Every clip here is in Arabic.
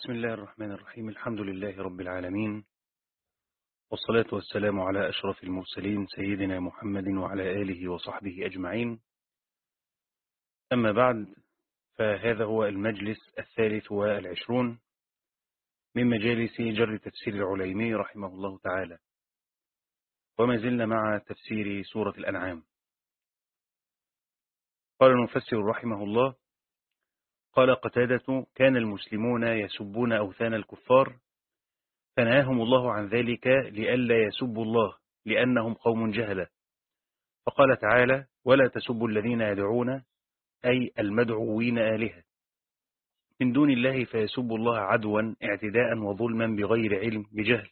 بسم الله الرحمن الرحيم. الحمد لله رب العالمين. والصلاة والسلام على أشرف المرسلين سيدنا محمد وعلى آله وصحبه أجمعين. أما بعد فهذا هو المجلس الثالث والعشرون من مجالس جر تفسير العليمي رحمه الله تعالى. وما زلنا مع تفسير سورة الأنعام. قال المفسر رحمه الله قال قتادة كان المسلمون يسبون أوثان الكفار فنهاهم الله عن ذلك لئلا يسبوا الله لأنهم قوم جهلة. فقال تعالى ولا تسبوا الذين يدعون أي المدعوين آلهة. من دون الله فيسبوا الله عدوا اعتداء وظلما بغير علم بجهل.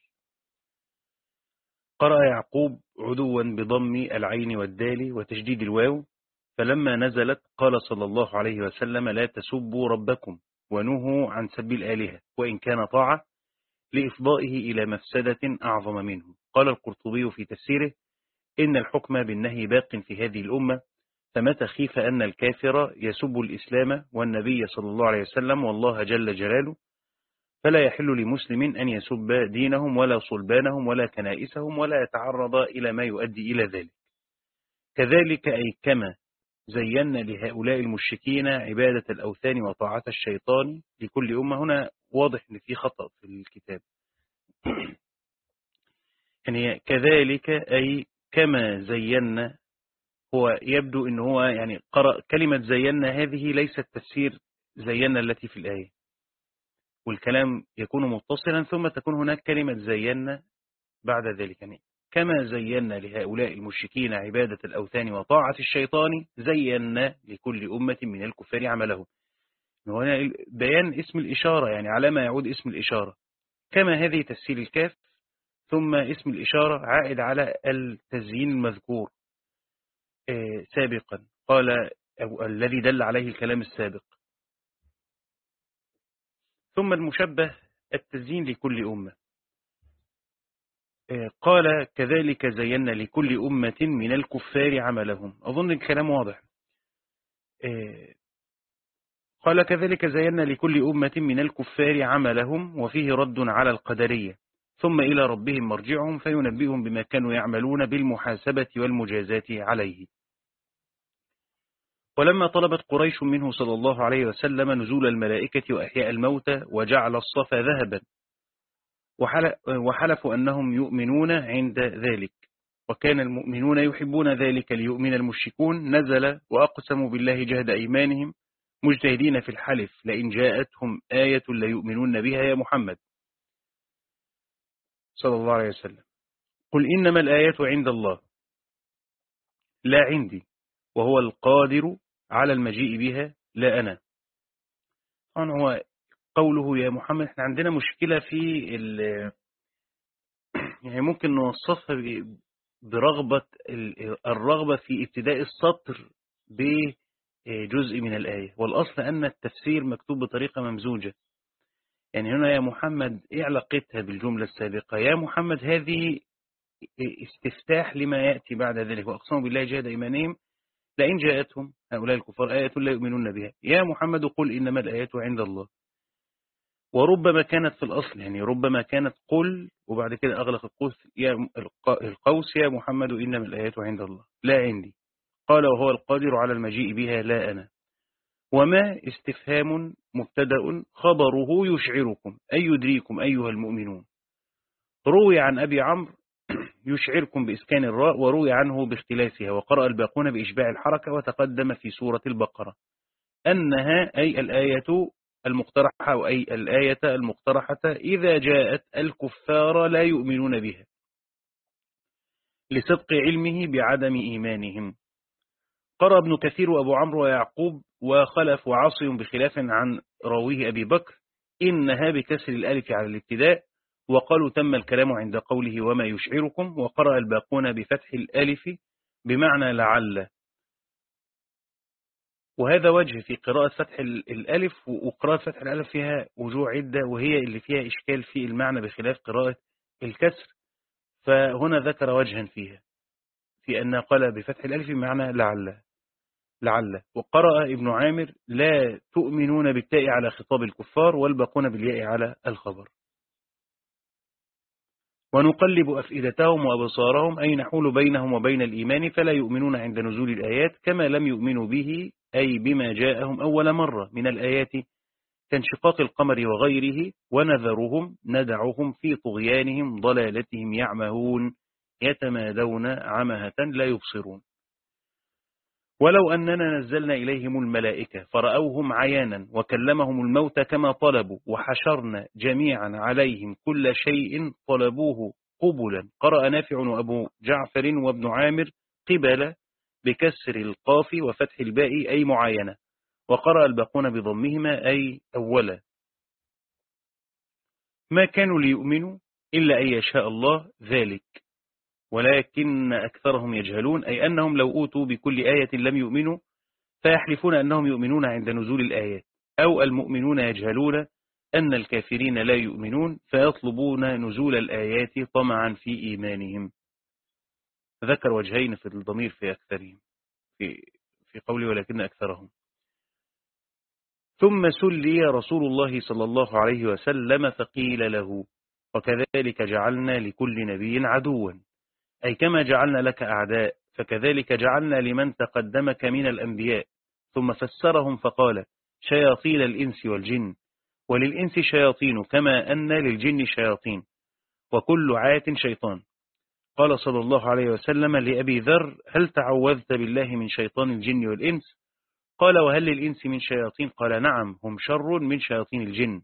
قرأ يعقوب عدوا بضم العين والدال وتشديد الواو فلما نزلت قال صلى الله عليه وسلم لا تسبوا ربكم ونهوا عن سب الآلهة وإن كان طاعة لإفضائه إلى مفسدة أعظم منه. قال القرطبي في تفسيره إن الحكم بالنهي باق في هذه الأمة فمتى خيف أن الكافر يسب الإسلام والنبي صلى الله عليه وسلم والله جل جلاله؟ فلا يحل لمسلم أن يسب دينهم ولا صلبانهم ولا كنائسهم ولا يتعرض إلى ما يؤدي إلى ذلك. كذلك أي كما زينا لهؤلاء المشركين عبادة الأوثان وطاعة الشيطان لكل أمة. هنا واضح أن في خطأ في الكتاب. يعني كذلك أي كما زينا هو يبدو أنه هو يعني قرأ كلمة زينا هذه ليست تفسير زينا التي في الآية. والكلام يكون متصلا ثم تكون هناك كلمة زينا بعد ذلك. يعني كما زينا لهؤلاء المشركين عبادة الأوثان وطاعة الشيطان زينا لكل أمة من الكفار عملهم. هنا بيان اسم الإشارة يعني على ما يعود اسم الإشارة. كما هذه تسهيل الكاف ثم اسم الإشارة عائد على التزيين المذكور. سابقا. قال أو الذي دل عليه الكلام السابق. ثم المشبه التزيين لكل أمة. قال كذلك زينا لكل أمة من الكفار عملهم. أظن الكلام واضح. قال كذلك زينا لكل أمة من الكفار عملهم وفيه رد على القدرية. ثم إلى ربهم مرجعهم فينبئهم بما كانوا يعملون بالمحاسبة والمجازات عليه. ولما طلبت قريش منه صلى الله عليه وسلم نزول الملائكة وأحياء الموتى وجعل الصفا ذهبا. وحلفوا أنهم يؤمنون عند ذلك وكان المؤمنون يحبون ذلك ليؤمن المشركون. نزل وأقسموا بالله جهد أيمانهم مجتهدين في الحلف لئن جاءتهم آية ليؤمنون بها يا محمد. صلى الله عليه وسلم. قل إنما الآيات عند الله. لا عندي وهو القادر على المجيء بها لا أنا. هو قوله يا محمد إحنا عندنا مشكلة في يعني ممكن نوصفها برغبة الرغبة في ابتداء السطر بجزء من الآية. والأصل أن التفسير مكتوب بطريقة ممزوجة. يعني هنا يا محمد إيه علاقتها بالجملة السابقة؟ يا محمد هذه استفتاح لما يأتي بعد ذلك. وأقسموا بالله جهد إيمانهم لئن جاءتهم هؤلاء الكفار آية لا يؤمنون بها. يا محمد قل إنما الآيات عند الله. وربما كانت في الأصل يعني ربما كانت قل وبعد كده أغلق القوس يا القوس يا محمد إنما الآيات عند الله. لا عندي. قال وهو القادر على المجيء بها لا أنا. وما استفهام مبتدأ خبره يشعركم أي يدريكم أيها المؤمنون. روي عن أبي عمرو يشعركم بإسكان الراء وروي عنه باختلافها وقرأ الباقون بإشباع الحركة وتقدم في سورة البقرة. أنها أي الآية المقترحة أو أي الآية المقترحة إذا جاءت الكفار لا يؤمنون بها لصدق علمه بعدم إيمانهم. قرأ ابن كثير وأبو عمرو ويعقوب وخلف وعاصم بخلاف عن راويه أبي بكر إنها بكسر الألف على الابتداء وقالوا تم الكلام عند قوله وما يشعركم وقرأ الباقون بفتح الألف بمعنى لعل. وهذا وجه في قراءة فتح الألف وقراءة فتح الألف فيها وجوه عدة وهي اللي فيها إشكال في المعنى بخلاف قراءة الكسر. فهنا ذكر وجها فيها في أن قال بفتح الألف بمعنى لعل لعل. وقرأ ابن عامر لا تؤمنون بالتاء على خطاب الكفار والباقون بالياء على الخبر. ونقلب أفئدتهم وأبصارهم أي نحول بينهم وبين الإيمان فلا يؤمنون عند نزول الآيات كما لم يؤمنوا به أي بما جاءهم أول مرة من الآيات كانشقاق القمر وغيره ونذرهم ندعهم في طغيانهم ضلالتهم يعمهون يتمادون عمهة لا يبصرون. ولو أننا نزلنا إليهم الملائكة فرأوهم عيانا وكلمهم الموت كما طلبوا وحشرنا جميعا عليهم كل شيء طلبوه قبلا. قرأ نافع وأبو جعفر وابن عامر قبل بكسر القاف وفتح الباء أي معاينة وقرأ الباقون بضمهما أي أولا. ما كانوا ليؤمنوا إلا أن يشاء الله ذلك ولكن أكثرهم يجهلون أي أنهم لو أوتوا بكل آية لم يؤمنوا فيحلفون أنهم يؤمنون عند نزول الآيات أو المؤمنون يجهلون أن الكافرين لا يؤمنون فيطلبون نزول الآيات طمعا في إيمانهم. ذكر وجهين في الضمير في أكثرهم في, في قولي ولكن أكثرهم. ثم سلي رسول الله صلى الله عليه وسلم فقيل له وكذلك جعلنا لكل نبي عدوا. أي كما جعلنا لك أعداء فكذلك جعلنا لمن تقدمك من الأنبياء. ثم فسرهم فقال شياطين الإنس والجن. وللإنس شياطين كما أن للجن شياطين. وكل عات شيطان. قال صلى الله عليه وسلم لأبي ذر هل تعوذت بالله من شيطان الجن والإنس؟ قال وهل للإنس من شياطين؟ قال نعم هم شر من شياطين الجن.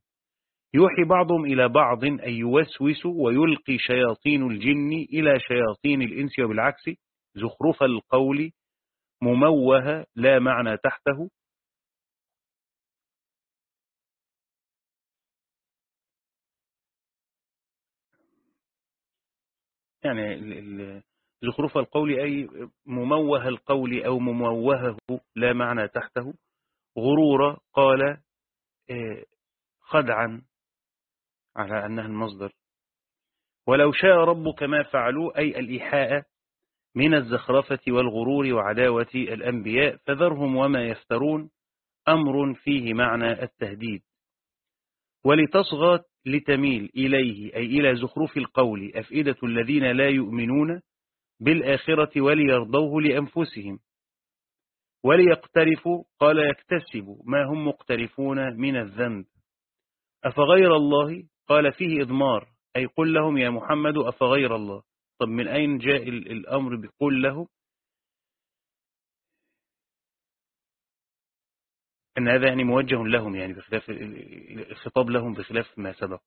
يوحي بعضهم إلى بعض أن يوسوس ويلقي شياطين الجن إلى شياطين الإنس وبالعكس زخرف القول مموه لا معنى تحته. يعني زخرف القول أي مموه القول أو مموهه لا معنى تحته. غرورا قال آه، خدعا على أنها المصدر. ولو شاء ربك ما فعلوا أي الإيحاء من الزخرفة والغرور وعداوة الأنبياء فذرهم وما يفترون أمر فيه معنى التهديد. ولتصغى لتميل إليه أي إلى زخرف القول أفئدة الذين لا يؤمنون بالآخرة وليرضوه لأنفسهم. وليقترفوا قال يكتسبوا ما هم مقترفون من الذنب. أفغير الله؟ قال فيه إضمار أي قل لهم يا محمد أفغير الله. طب من أين جاء الأمر بقول له؟ أن هذا يعني موجه لهم يعني بخلاف الخطاب لهم بخلاف ما سبق.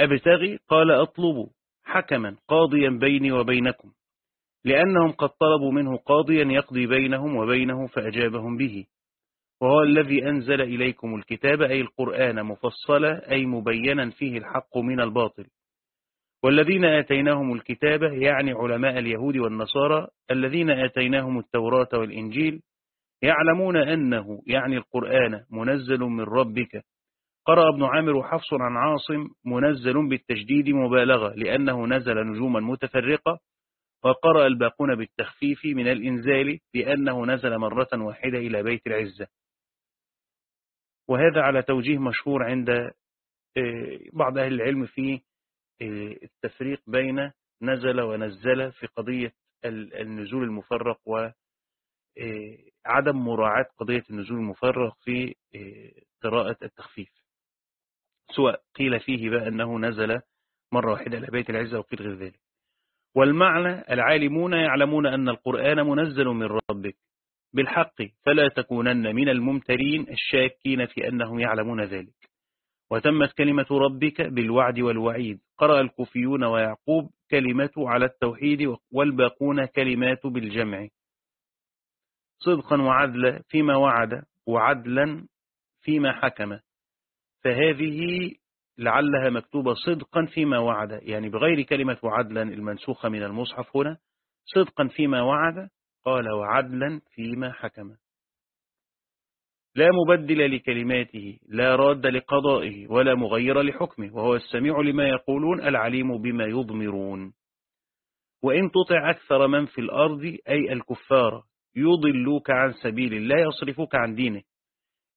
أبتغي قال أطلب حكما قاضيا بيني وبينكم لأنهم قد طلبوا منه قاضيا يقضي بينهم وبينه فأجابهم به. وهو الذي أنزل إليكم الكتاب أي القرآن مفصلا أي مبينا فيه الحق من الباطل. والذين آتيناهم الكتاب يعني علماء اليهود والنصارى الذين آتيناهم التوراة والإنجيل يعلمون أنه يعني القرآن منزل من ربك. قرأ ابن عامر وحفص عن عاصم منزل بالتجديد مبالغة لأنه نزل نجوما متفرقة. وقرأ الباقون بالتخفيف من الإنزال لأنه نزل مرة واحدة إلى بيت العزة. وهذا على توجيه مشهور عند آه، بعض أهل العلم في آه، التفريق بين نزل ونزل في قضية النزول المفرق وعدم آه، مراعاة قضية النزول المفرق في قراءة التخفيف. سواء قيل فيه بقى أنه نزل مرة واحدة إلى بيت العزة وقيل غير ذلك. والمعنى العالمون يعلمون أن القرآن منزل من ربك. بالحق فلا تكونن من الممترين الشاكين في أنهم يعلمون ذلك. وتمت كلمة ربك بالوعد والوعيد. قرأ الكوفيون ويعقوب كلمة على التوحيد والباقون كلمات بالجمع. صدقا وعدلا فيما وعد وعدلا فيما حكم. فهذه لعلها مكتوبة صدقا فيما وعد يعني بغير كلمة وعدلا المنسوخة من المصحف هنا صدقا فيما وعد قال وعدلا فيما حكم. لا مبدل لكلماته لا راد لقضائه ولا مغير لحكمه وهو السميع لما يقولون العليم بما يضمرون. وإن تطع أكثر من في الأرض أي الكفار يضلوك عن سبيل الله يصرفوك عن دينه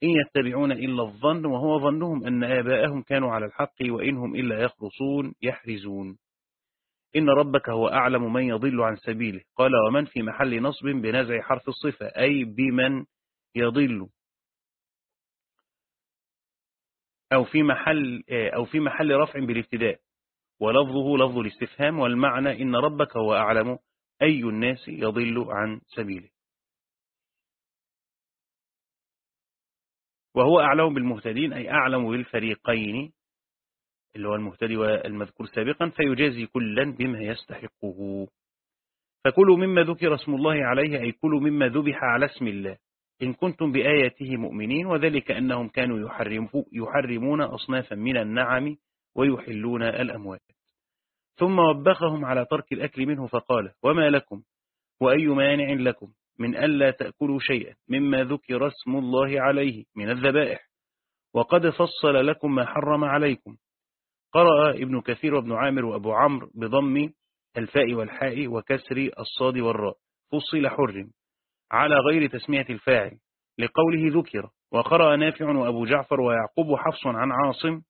إن يتبعون إلا الظن وهو ظنهم أن آباءهم كانوا على الحق وإنهم إلا يخرصون يحرزون. إن ربك هو أعلم من يضل عن سبيله. قال ومن في محل نصب بنزع حرف الصفة أي بمن يضل؟ أو في محل أو في محل رفع بالابتداء. ولفظه لفظ الاستفهام والمعنى إن ربك هو أعلم أي الناس يضل عن سبيله. وهو أعلم بالمهتدين أي أعلم بالفريقين اللي هو المهتدي والمذكور سابقا فيجازي كلا بما يستحقه. فكلوا مما ذكر اسم الله عليه أي كلوا مما ذبح على اسم الله. إن كنتم بآياته مؤمنين وذلك أنهم كانوا يحرمون أصنافا من النعم ويحلون الأموات. ثم وبخهم على ترك الأكل منه فقال وما لكم؟ وأي مانع لكم؟ من ألا تأكلوا شيئا مما ذكر اسم الله عليه من الذبائح. وقد فصل لكم ما حرم عليكم. قرأ ابن كثير وابن عامر وأبو عمرو بضم الفاء والحاء وكسر الصاد والراء. فصل حرم. على غير تسمية الفاعل. لقوله ذكر. وقرأ نافع وأبو جعفر ويعقوب حفص عن عاصم.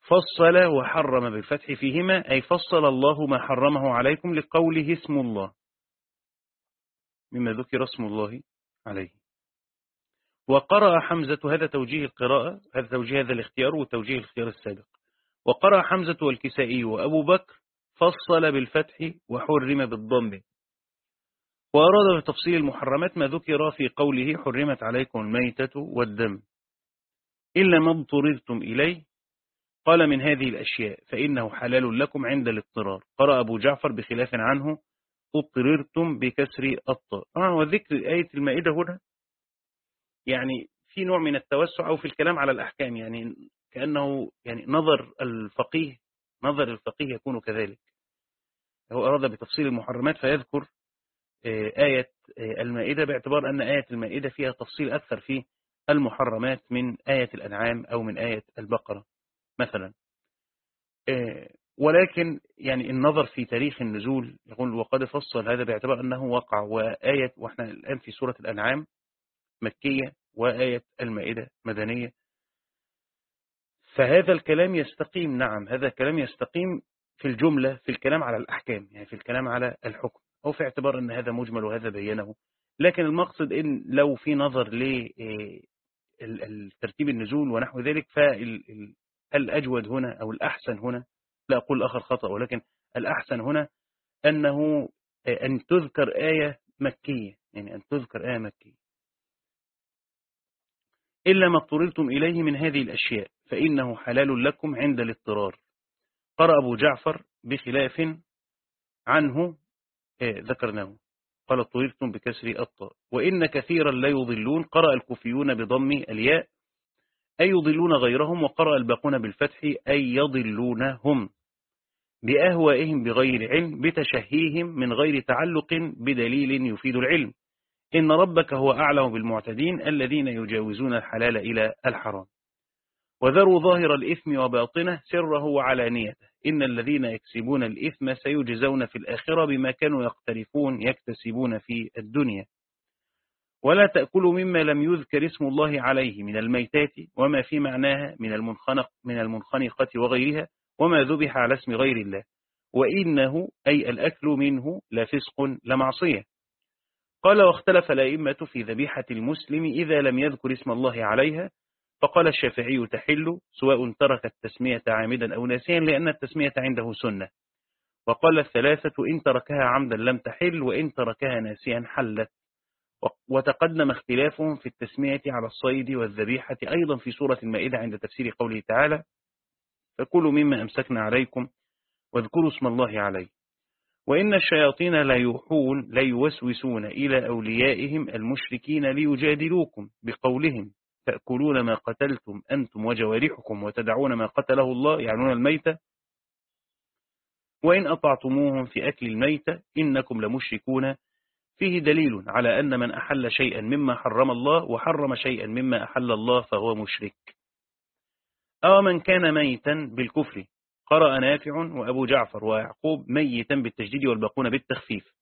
فصل وحرم بالفتح فيهما. أي فصل الله ما حرمه عليكم لقوله اسم الله. مما ذكر اسم الله عليه. وقرأ حمزة هذا توجيه القراءة هذا توجيه هذا الاختيار وتوجيه الاختيار السابق. وقرأ حمزة والكسائي وأبو بكر فصل بالفتح وحرم بالضم. وأراد بتفصيل المحرمات ما ذكر في قوله حرمت عليكم الميتة والدم. إلا ما اضطررتم إليه قال من هذه الأشياء فإنه حلال لكم عند الاضطرار. قرأ أبو جعفر بخلاف عنه اضطررتم بكسر الطاء. آه وذكر آية المائدة هنا. يعني في نوع من التوسع أو في الكلام على الأحكام يعني كأنه يعني نظر الفقيه نظر الفقيه يكون كذلك. هو أراد بتفصيل المحرمات فيذكر آه، آية آه، المائدة باعتبار أن آية المائدة فيها تفصيل أكثر في المحرمات من آية الأنعام أو من آية البقرة مثلا. آه، ولكن يعني النظر في تاريخ النزول يقول وقد فصل هذا باعتبار أنه وقع وآية وإحنا الآن في سورة الأنعام مكية وآية المائدة مدنية. فهذا الكلام يستقيم نعم هذا الكلام يستقيم في الجملة في الكلام على الأحكام يعني في الكلام على الحكم أو في اعتبار أن هذا مجمل وهذا بينه. لكن المقصد إن لو في نظر لترتيب النزول ونحو ذلك فالأجود هنا أو الأحسن هنا لا أقول آخر خطأ ولكن الأحسن هنا أنه أن تذكر آية مكية يعني أن تذكر آية مكية. إلا ما اضطررتم إليه من هذه الأشياء فإنه حلال لكم عند الاضطرار. قرأ أبو جعفر بخلاف عنه آه، ذكرناه. قال اضطررتم بكسر الطاء. وإن كثيرا لا يضلون قرأ الكوفيون بضم الياء أي يضلون غيرهم وقرأ الباقون بالفتح أي يضلونهم. بأهوائهم بغير علم بتشهيهم من غير تعلق بدليل يفيد العلم. إن ربك هو أعلم بالمعتدين الذين يجاوزون الحلال إلى الحرام. وذروا ظاهر الإثم وباطنه سره وعلانيته. إن الذين يكسبون الإثم سيجزون في الآخرة بما كانوا يقترفون يكتسبون في الدنيا. ولا تأكلوا مما لم يذكر اسم الله عليه من الميتات وما في معناها من المنخنق من المنخنقة وغيرها. وما ذبح على اسم غير الله وإنه أي الأكل منه لفسق لمعصية. قال واختلف الأئمة في ذبيحة المسلم إذا لم يذكر اسم الله عليها فقال الشافعي تحل سواء ترك التسمية عامدا أو ناسيا لأن التسمية عنده سنة. وقال الثلاثة إن تركها عمدا لم تحل وإن تركها ناسيا حلت. وتقدم اختلافهم في التسمية على الصيد والذبيحة أيضا في سورة المائدة عند تفسير قوله تعالى فكلوا مما أمسكنا عليكم واذكروا اسم الله عليه. وإن الشياطين لا يوحون لا يوسوسون إلى أوليائهم المشركين ليجادلوكم بقولهم تأكلون ما قتلتم أنتم وجوارحكم وتدعون ما قتله الله يعنون الميتة وإن أطعتموهم في أكل الميتة إنكم لمشركون. فيه دليل على أن من أحل شيئا مما حرم الله وحرم شيئا مما أحل الله فهو مشرك. أو من كان ميتا بالكفر. قرأ نافع وأبو جعفر ويعقوب ميتا بالتجديد والباقون بالتخفيف.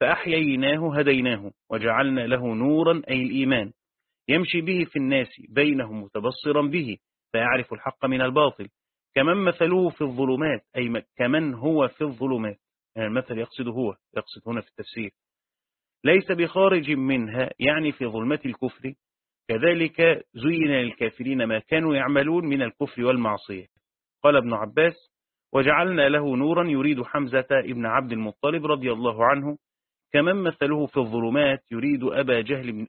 فأحييناه هديناه وجعلنا له نورا أي الإيمان. يمشي به في الناس بينهم متبصرا به فيعرف الحق من الباطل. كمن مثله في الظلمات أي كمن هو في الظلمات. يعني المثل يقصد هو يقصد هنا في التفسير. ليس بخارج منها يعني في ظلمة الكفر كذلك زين للكافرين ما كانوا يعملون من الكفر والمعصية. قال ابن عباس وجعلنا له نورا يريد حمزة ابن عبد المطلب رضي الله عنه كمن مثله في الظلمات يريد أبا جهل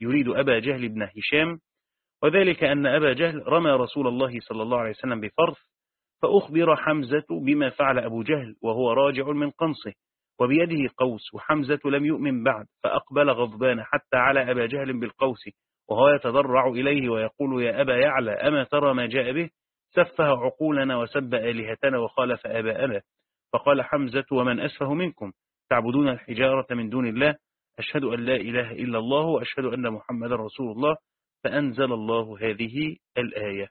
يريد أبا جهل بن هشام وذلك أن أبا جهل رمى رسول الله صلى الله عليه وسلم بفرث فأخبر حمزة بما فعل أبو جهل وهو راجع من قنصه. وبيده قوس وحمزة لم يؤمن بعد فأقبل غضبان حتى على أبا جهل بالقوس وهو يتضرع إليه ويقول يا أبا يعلى أما ترى ما جاء به؟ سفه عقولنا وسب آلهتنا وخالف آباءنا. فقال حمزة ومن أسفه منكم؟ تعبدون الحجارة من دون الله؟ أشهد أن لا إله إلا الله وأشهد أن محمد رسول الله. فأنزل الله هذه الآية.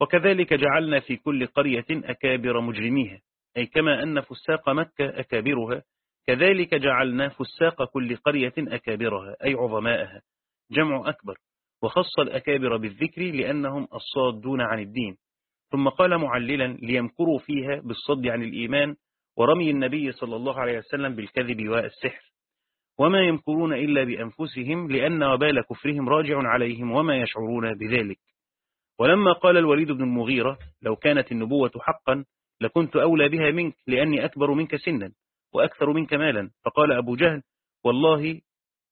وكذلك جعلنا في كل قرية أكابر مجرميها. أي كما أن فساق مكة أكابرها كذلك جعلنا فساق كل قرية أكابرها أي عظماءها جمع أكبر وخص الأكابر بالذكر لأنهم الصادون عن الدين. ثم قال معللا ليمكروا فيها بالصد عن الإيمان ورمي النبي صلى الله عليه وسلم بالكذب والسحر. وما يمكرون إلا بأنفسهم لأن وبال كفرهم راجع عليهم وما يشعرون بذلك. ولما قال الوليد بن المغيرة لو كانت النبوة حقا لكنت أولى بها منك لأني أكبر منك سنا وأكثر منك مالا. فقال أبو جهل والله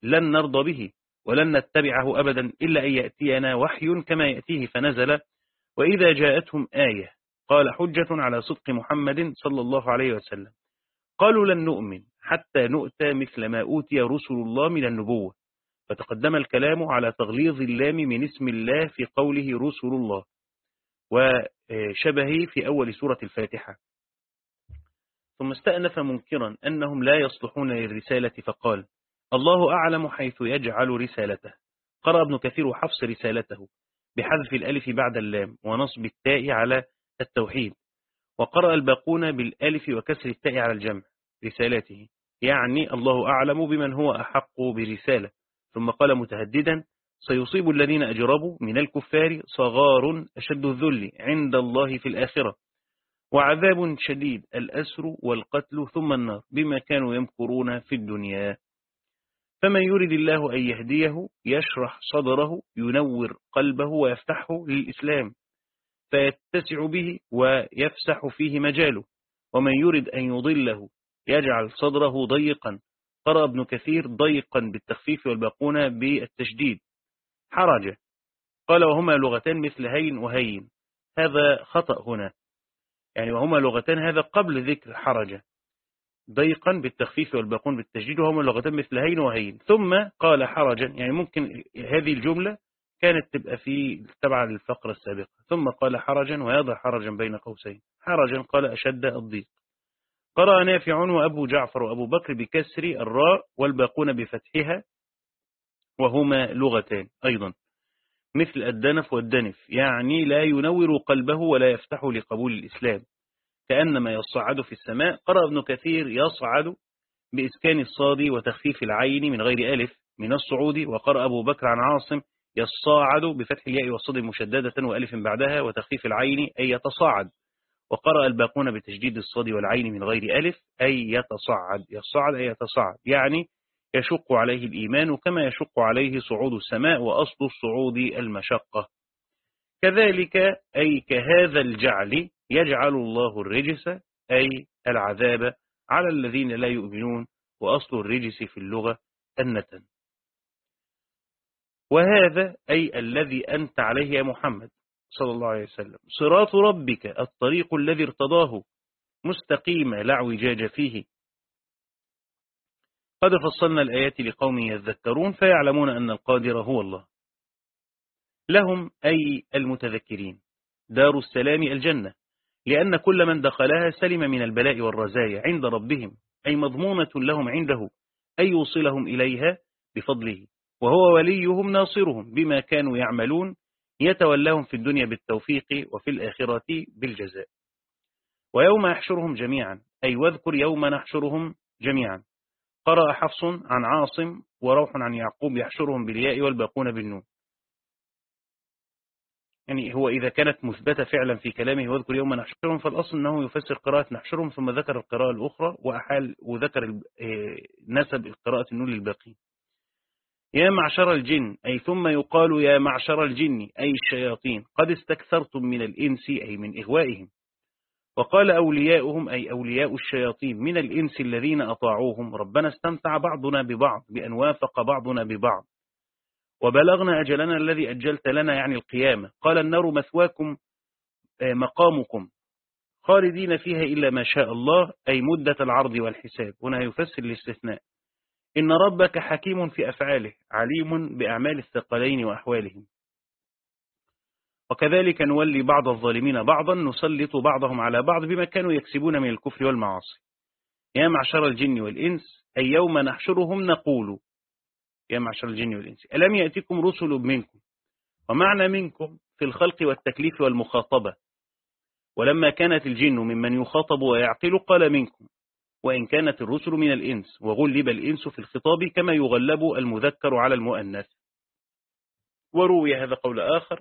لن نرضى به ولن نتبعه أبدا إلا أن يأتينا وحي كما يأتيه. فنزل وإذا جاءتهم آية قال حجة على صدق محمد صلى الله عليه وسلم. قالوا لن نؤمن حتى نؤتى مثل ما أوتي رسل الله من النبوة. فتقدم الكلام على تغليظ اللام من اسم الله في قوله رسل الله. وشبهه في أول سورة الفاتحة. ثم استأنف منكرا أنهم لا يصلحون للرسالة فقال الله أعلم حيث يجعل رسالته. قرأ ابن كثير وحفص رسالته بحذف الألف بعد اللام ونصب التاء على التوحيد. وقرأ الباقون بالألف وكسر التاء على الجمع رسالاته يعني الله أعلم بمن هو أحق برسالة. ثم قال متهددا سيصيب الذين أجربوا من الكفار صغار أشد الذل عند الله في الآخرة وعذاب شديد الأسر والقتل ثم النار بما كانوا يمكرون في الدنيا. فمن يريد الله أن يهديه يشرح صدره ينور قلبه ويفتحه للإسلام فيتسع به ويفسح فيه مجاله. ومن يريد أن يضله يجعل صدره ضيقا. قرأ ابن كثير ضيقا بالتخفيف والباقون بالتشديد. حرج قال وهما لغتان مثل هين وهين. هذا خطأ هنا. يعني وهما لغتان هذا قبل ذكر حرج ضيقا بالتخفيف والباقون بالتشديد وهما لغتان مثل هين وهين. ثم قال حرجا يعني ممكن هذه الجملة كانت تبقى في تبع الفقرة السابقة. ثم قال حرجا ويضع حرجا بين قوسين. حرجا قال أشد الضيق. قرأ نافع وأبو جعفر وأبو بكر بكسر الراء والباقون بفتحها. وهما لغتان أيضا. مثل الدنف والدنف يعني لا ينور قلبه ولا يفتح لقبول الإسلام. كأنما يصعد في السماء قرأ ابن كثير يصعد بإسكان الصاد وتخفيف العين من غير ألف من الصعود وقرأ أبو بكر عن عاصم يصاعد بفتح الياء والصاد مشددة وألف بعدها وتخفيف العين أي يتصاعد وقرأ الباقون بتجديد الصاد والعين من غير ألف أي يتصعد يصعد أي يتصعد. يعني يشق عليه الإيمان كما يشق عليه صعود السماء وأصل الصعود المشقة. كذلك أي كهذا الجعل يجعل الله الرجس أي العذاب على الذين لا يؤمنون وأصل الرجس في اللغة النتن وهذا أي الذي أنت عليه يا محمد صلى الله عليه وسلم. صراط ربك الطريق الذي ارتضاه مستقيم لا اعوجاج فيه. قد فصلنا الآيات لقوم يذكرون فيعلمون أن القادر هو الله. لهم أي المتذكرين؟ دار السلام الجنة لأن كل من دخلها سلم من البلاء والرزايا عند ربهم أي مضمونة لهم عنده أي يوصلهم إليها بفضله. وهو وليهم ناصرهم بما كانوا يعملون يتولاهم في الدنيا بالتوفيق وفي الآخرة بالجزاء. ويوم يحشرهم جميعا أي واذكر يوم نحشرهم جميعا. قرأ حفص عن عاصم وروح عن يعقوب يحشرهم بالياء والباقون بالنون. يعني هو إذا كانت مثبتة فعلا في كلامه واذكر يوم نحشرهم فالأصل أنه يفسر قراءة نحشرهم ثم ذكر القراءة الأخرى وأحال وذكر آه، نسب القراءة النون للباقين. يا معشر الجن أي ثم يقال يا معشر الجن أي الشياطين قد استكثرتم من الإنس أي من إغوائهم. وقال أولياؤهم أي أولياء الشياطين من الإنس الذين أطاعوهم ربنا استمتع بعضنا ببعض بأن وافق بعضنا ببعض. وبلغنا أجلنا الذي أجلت لنا يعني القيامة. قال النار مثواكم آه، مقامكم. خالدين فيها إلا ما شاء الله أي مدة العرض والحساب. هنا يفسر الاستثناء. إن ربك حكيم في أفعاله عليم بأعمال الثقلين وأحوالهم. وكذلك نولي بعض الظالمين بعضا نسلط بعضهم على بعض بما كانوا يكسبون من الكفر والمعاصي. يا معشر الجن والإنس أي يوم نحشرهم نقول يا معشر الجن والإنس ألم يأتكم رسل منكم؟ ومعنى منكم في الخلق والتكليف والمخاطبة. ولما كانت الجن ممن يخاطب ويعقل قال منكم وإن كانت الرسل من الإنس وغلب الإنس في الخطاب كما يغلب المذكر على المؤنث. وروي هذا قول آخر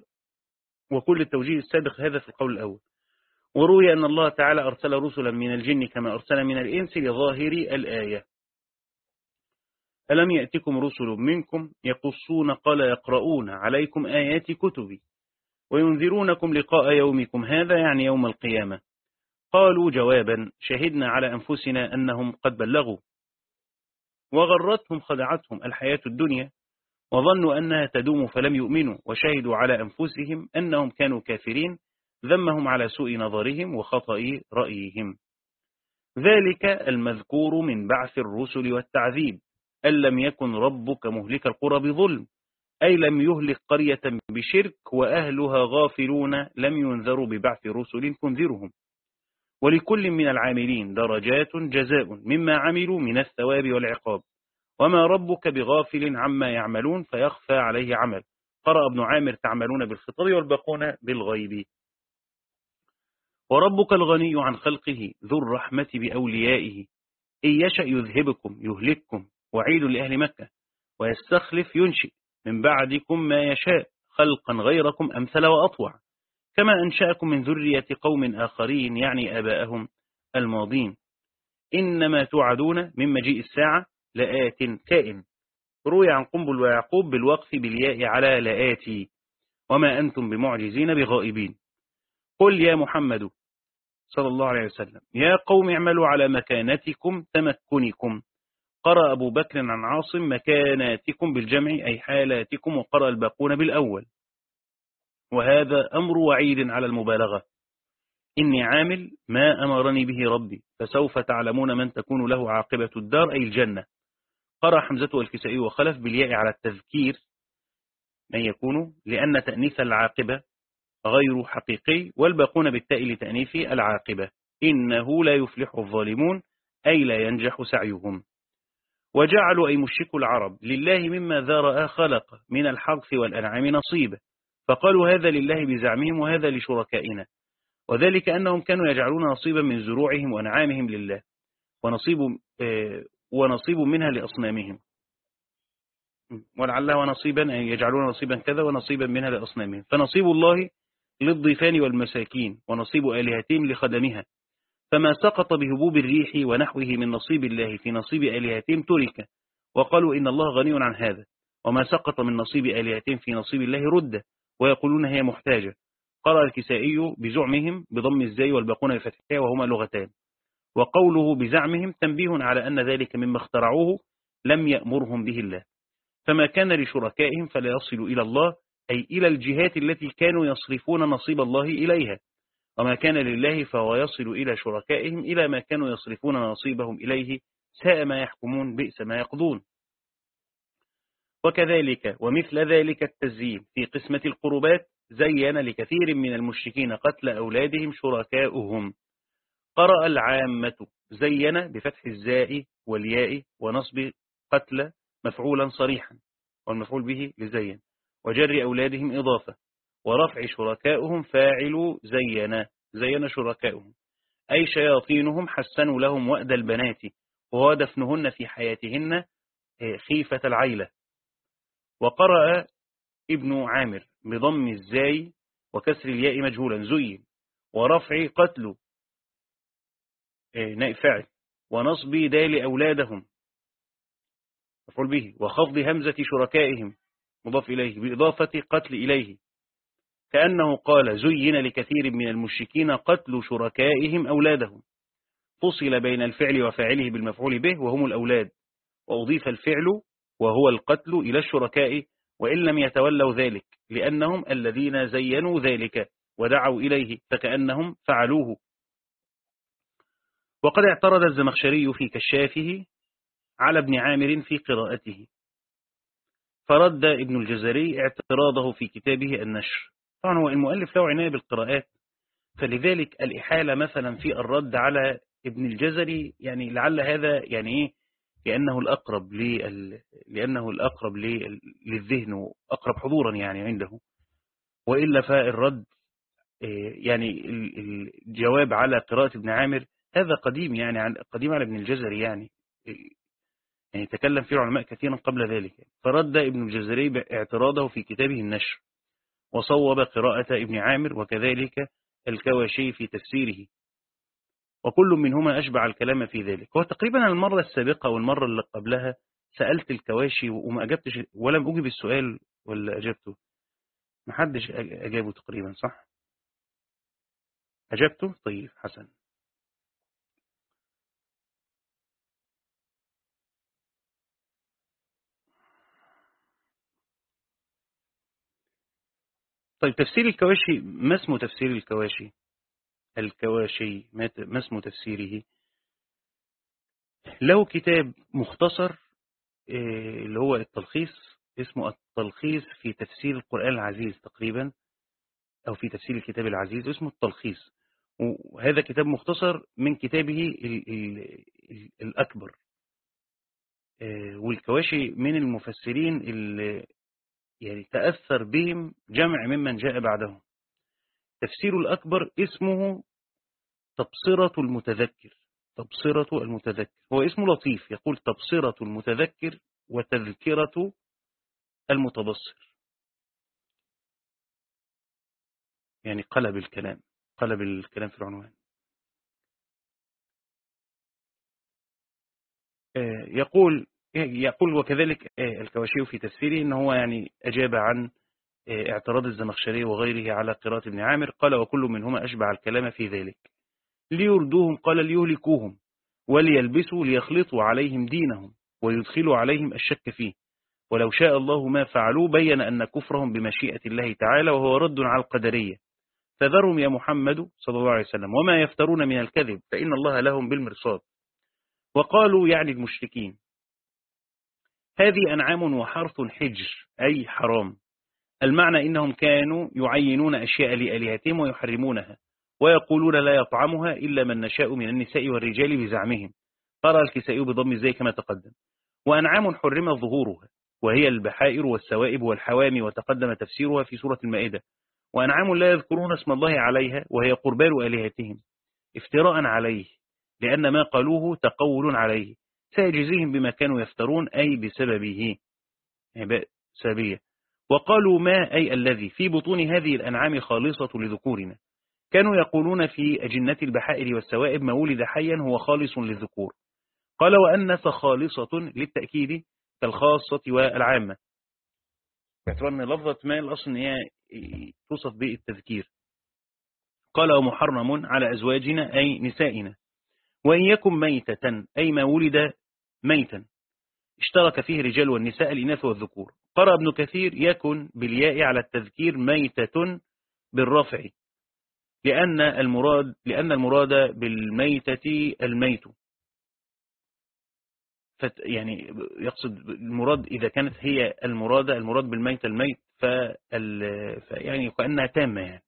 وكل التوجيه السابق هذا في القول الأول. وروي أن الله تعالى أرسل رسلا من الجن كما أرسل من الإنس لظاهر الآية. ألم يأتكم رسل منكم يقصون قال يقرؤون عليكم آيات كتبي وينذرونكم لقاء يومكم هذا يعني يوم القيامة. قالوا جوابا شهدنا على أنفسنا أنهم قد بلغوا. وغرتهم خدعتهم الحياة الدنيا وظنوا أنها تدوم فلم يؤمنوا وشهدوا على أنفسهم أنهم كانوا كافرين ذمهم على سوء نظرهم وخطأ رأيهم. ذلك المذكور من بعث الرسل والتعذيب. أن لم يكن ربك مهلك القرى بظلم أي لم يهلك قرية بشرك وأهلها غافلون لم ينذروا ببعث رسل تنذرهم. ولكل من العاملين درجات جزاء مما عملوا من الثواب والعقاب. وما ربك بغافل عما يعملون فيخفى عليه عمل. قرأ ابن عامر تعملون بالخطاب والباقون بالغيب. وربك الغني عن خلقه ذو الرحمة بأوليائه. إن يشأ يذهبكم يهلككم وعيد لأهل مكة ويستخلف ينشئ من بعدكم ما يشاء خلقا غيركم أمثل وأطوع. كما أنشأكم من ذرية قوم آخرين يعني آباءهم الماضين. إنما توعدون من مجيء الساعة. لآت كائن. روي عن قنبل ويعقوب بالوقف بالياء على لآتي وما أنتم بمعجزين بغائبين. قل يا محمد صلى الله عليه وسلم يا قوم اعملوا على مكانتكم تمكنكم. قرأ أبو بكر عن عاصم مكاناتكم بالجمع أي حالاتكم وقرأ الباقون بالأول. وهذا أمر وعيد على المبالغة. إني عامل ما أمرني به ربي فسوف تعلمون من تكون له عاقبة الدار أي الجنة. قرأ حمزة والكسائي وخلف بالياء على التذكير من يكون لأن تأنيث العاقبة غير حقيقي والباقون بالتاء لتأنيث العاقبة. إنه لا يفلح الظالمون أي لا ينجح سعيهم. وجعلوا أي مشركوا العرب لله مما ذرأ خلق من الحرث والأنعام نصيبا فقالوا هذا لله بزعمهم وهذا لشركائنا. وذلك أنهم كانوا يجعلون نصيبا من زروعهم وأنعامهم لله. ونصيب, آه، ونصيب منها لأصنامهم. ولعلها ونصيبا أن يجعلون نصيبا كذا ونصيبا منها لأصنامهم. فنصيب الله للضيفان والمساكين ونصيب آلهتهم لخدمها. فما سقط بهبوب الريح ونحوه من نصيب الله في نصيب آلهتهم ترك. وقالوا إن الله غني عن هذا. وما سقط من نصيب آلهتهم في نصيب الله رد. ويقولون هي محتاجة. قرأ الكسائي بزعمهم بضم الزاي والباقون بفتحها وهما لغتان. وقوله بزعمهم تنبيه على أن ذلك مما اخترعوه لم يأمرهم به الله. فما كان لشركائهم فلا يصل إلى الله أي إلى الجهات التي كانوا يصرفون نصيب الله إليها. وما كان لله فهو يصل إلى شركائهم إلى ما كانوا يصرفون نصيبهم إليه ساء ما يحكمون بئس ما يقضون. وكذلك ومثل ذلك التزيين في قسمة القربات زين لكثير من المشركين قتل أولادهم شركاؤهم. قرأ العامة زين بفتح الزاء والياء ونصب قتل مفعولا صريحا والمفعول به لزين. وجر أولادهم إضافة. ورفع شركاؤهم فاعل زين زين شركاؤهم. أي شياطينهم حسنوا لهم وأد البنات وهو دفنهن في حياتهن آه، خيفة العيلة. وقرأ ابن عامر بضم الزاي وكسر الياء مجهولا زين. ورفع قتل نائب فاعل. ونصب دال أولادهم مفعول به. وخفض همزة شركائهم. مضاف إليه. بإضافة قتل إليه. كأنه قال زين لكثير من المشركين قتل شركائهم أولادهم. فصل بين الفعل وفاعله بالمفعول به وهم الأولاد. وأضيف الفعل وهو القتل إلى الشركاء وإن لم يتولوا ذلك لأنهم الذين زينوا ذلك ودعوا إليه فكأنهم فعلوه. وقد اعترض الزمخشري في كشافه على ابن عامر في قراءته. فرد ابن الجزري اعتراضه في كتابه النشر. طبعا هو المؤلف له عناية بالقراءات فلذلك الإحالة مثلا في الرد على ابن الجزري يعني لعل هذا يعني إيه؟ لأنه الأقرب لل... لأنه الأقرب للذهن وأقرب حضورا يعني عنده. وإلا فالرد آه، يعني الجواب على قراءة ابن عامر هذا قديم يعني عن قديم على ابن الجزري يعني. يعني تكلم فيه علماء كثيرا قبل ذلك. فرد ابن الجزري اعتراضه في كتابه النشر وصوب قراءة ابن عامر وكذلك الكواشي في تفسيره. وكل منهما أشبع الكلام في ذلك. وتقريبا المرة السابقة والمرة اللي قبلها سألت الكواشي وما أجبتش ولم أجب السؤال ولا أجبته؟ محدش أجابه تقريبا صح؟ أجبته؟ طيب حسن. طيب تفسير الكواشي ما اسمه تفسير الكواشي؟ الكواشي ما اسم تفسيره؟ له كتاب مختصر آه، اللي هو التلخيص اسمه التلخيص في تفسير القرآن العزيز تقريبا أو في تفسير الكتاب العزيز اسمه التلخيص. وهذا كتاب مختصر من كتابه الأكبر. آه، والكواشي من المفسرين اللي يعني تأثر بهم جمع ممن جاء بعدهم. تفسير الأكبر اسمه تبصرة المتذكر. تبصرة المتذكر. هو اسم لطيف يقول تبصرة المتذكر وتذكرة المتبصر. يعني قلب الكلام قلب الكلام في العنوان. آه، يقول يقول وكذلك آه، الكواشي في تفسيره إن هو يعني أجاب عن آه، اعتراض الزمخشري وغيره على قراءة ابن عامر قال وكل منهما أشبع الكلام في ذلك. ليردوهم قال ليهلكوهم وليلبسوا ليخلطوا عليهم دينهم ويدخلوا عليهم الشك فيه. ولو شاء الله ما فعلوا بين أن كفرهم بمشيئة الله تعالى وهو رد على القدرية. فذرهم يا محمد صلى الله عليه وسلم وما يفترون من الكذب فإن الله لهم بالمرصاد. وقالوا يعني المشركين هذه أنعام وحرث حجر أي حرام. المعنى إنهم كانوا يعينون أشياء لآلهتهم ويحرمونها ويقولون لا يطعمها إلا من نشاء من النساء والرجال بزعمهم. قرأ الكسائي بضم الزي كما تقدم. وأنعام حرم ظهورها وهي البحائر والسوائب والحوامي وتقدم تفسيرها في سورة المائدة. وأنعام لا يذكرون اسم الله عليها وهي قربان آلهتهم. افتراء عليه لأن ما قالوه تقول عليه. سيجزيهم بما كانوا يفترون أي بسببه سبية وقالوا ما أي الذي في بطون هذه الأنعام خالصة لذكورنا؟ كانوا يقولون في أجنة البحائر والسوائب ما ولد حيا هو خالص للذكور. قال وأنس خالصة للتأكيد كالخاصة والعامة. باعتبار لفظة ما الأصل هي توصف بالتذكير قال ومحرم على أزواجنا أي نسائنا. وإن يكن ميتة أي ما ولد ميتا. اشترك فيه الرجال والنساء الإناث والذكور. قرأ ابن كثير يكن بالياء على التذكير ميتة بالرفع لأن المراد لأن المراد بالميتة الميت. يعني يقصد المراد إذا كانت هي المرادة المراد بالميت الميت فيعني كأنها تامة يعني.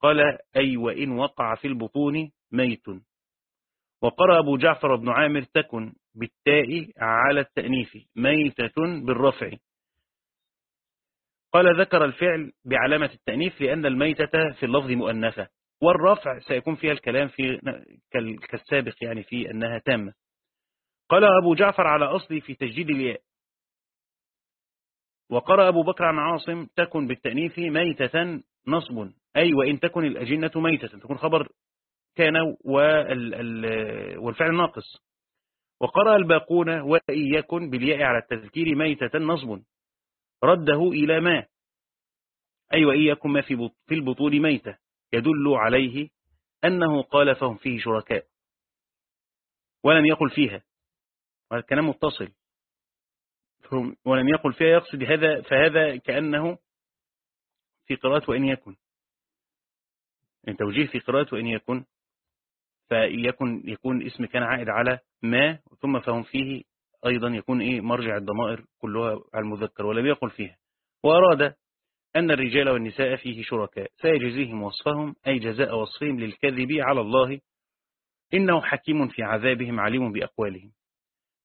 قال أي وإن وقع في البطون ميت. وقرأ أبو جعفر بن عامر تكن بالتاء على التأنيف ميتة بالرفع. قال ذكر الفعل بعلامة التأنيف لأن الميتة في اللفظ مؤنثة والرفع سيكون فيها الكلام في كالسابق يعني في أنها تامة. قال أبو جعفر على أصلي في تجديد الياء. وقرأ أبو بكر عن عاصم تكن بالتأنيث ميتة نصب أي وإن تكن الأجنة ميتة. تكون خبر كان والفعل ناقص. وقرأ الباقون وإن يكن بالياء على التذكير ميتة نصب. رده إلى ما؟ أي وإن يكن ما في البطول ميتة. يدل عليه أنه قال فهم فيه شركاء. ولم يقل فيها. الكلام متصل. ولم يقل فيها يقصد هذا فهذا كأنه في قراءة وإن يكن. يعني توجيه في قراءة وإن يكن. فيكن يكون اسم كان عائد على ما ثم فهم فيه أيضا يكون إيه مرجع الضمائر كلها على المذكر ولم يقل فيها. وأراد أن الرجال والنساء فيه شركاء سيجزيهم وصفهم أي جزاء وصفهم للكذب على الله إنه حكيم في عذابهم عليم بأقوالهم.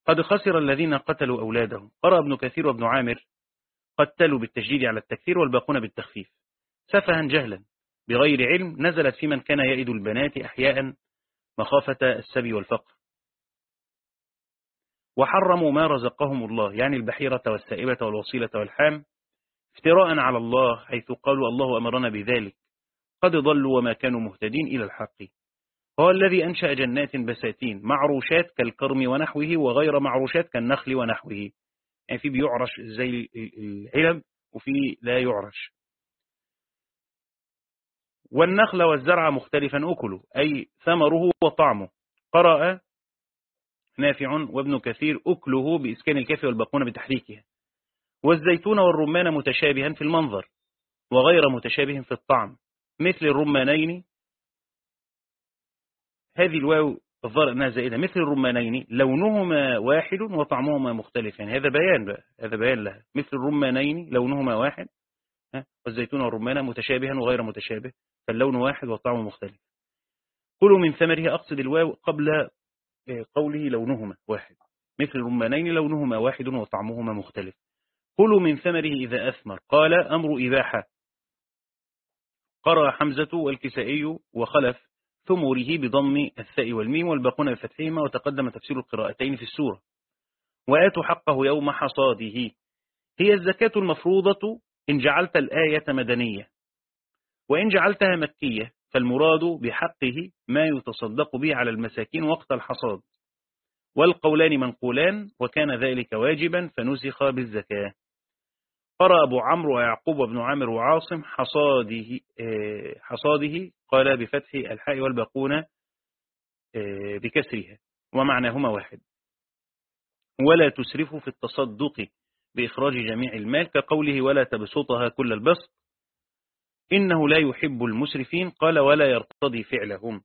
قد خسر الذين قتلوا أولادهم. قرأ ابن كثير وابن عامر قتلوا بالتشديد على التكثير والباقون بالتخفيف. سفها جهلا. بغير علم نزلت في من كان يئد البنات أحياء مخافة السبي والفقر. وحرموا ما رزقهم الله يعني البحيرة والسائبة والوصيلة والحام افتراء على الله حيث قالوا الله أمرنا بذلك. قد ضلوا وما كانوا مهتدين إلى الحق. هو الذي أنشأ جنات بساتين معروشات كالكرم ونحوه وغير معروشات كالنخل ونحوه. يعني في بيعرش زي العلب وفي لا يعرش. والنخل والزرع مختلفا أكله أي ثمره وطعمه. قرأ نافع وابن كثير أكله بإسكان الكاف والباقون بتحريكها. والزيتون والرمان متشابها في المنظر وغير متشابه في الطعم. مثل الرمانين هذه الواو الظاهر أنها زائدة. مثل الرمانين لونهما واحد وطعمهما مختلف يعني هذا بيان بقى هذا بيان لها. مثل الرمانين لونهما واحد والزيتون والرمان متشابها وغير متشابه. فاللون واحد والطعم مختلف. كلوا من ثمره أقصد الواو قبل آه، قوله لونهما واحد. مثل الرمانين لونهما واحد وطعمهما مختلف. كلوا من ثمره إذا أثمر. قال أمر إباحة. قرأ حمزة والكسائي وخلف ثمره بضم الثاء والميم والباقون بفتحهما وتقدم تفسير القراءتين في السورة. وآتوا حقه يوم حصاده. هي الزكاة المفروضة إن جعلت الآية مدنية. وإن جعلتها مكية فالمراد بحقه ما يتصدق به على المساكين وقت الحصاد. والقولان منقولان وكان ذلك واجبا فنسخ بالزكاة. قرأ أبو عمرو ويعقوب بن عامر وعاصم حصاده, آه، حصاده قال بفتح الحاء والباقون آه، بكسرها ومعناهما واحد. ولا تسرفوا في التصدق بإخراج جميع المال كقوله ولا تبسطها كل البسط إنه لا يحب المسرفين قال ولا يرتضي فعلهم.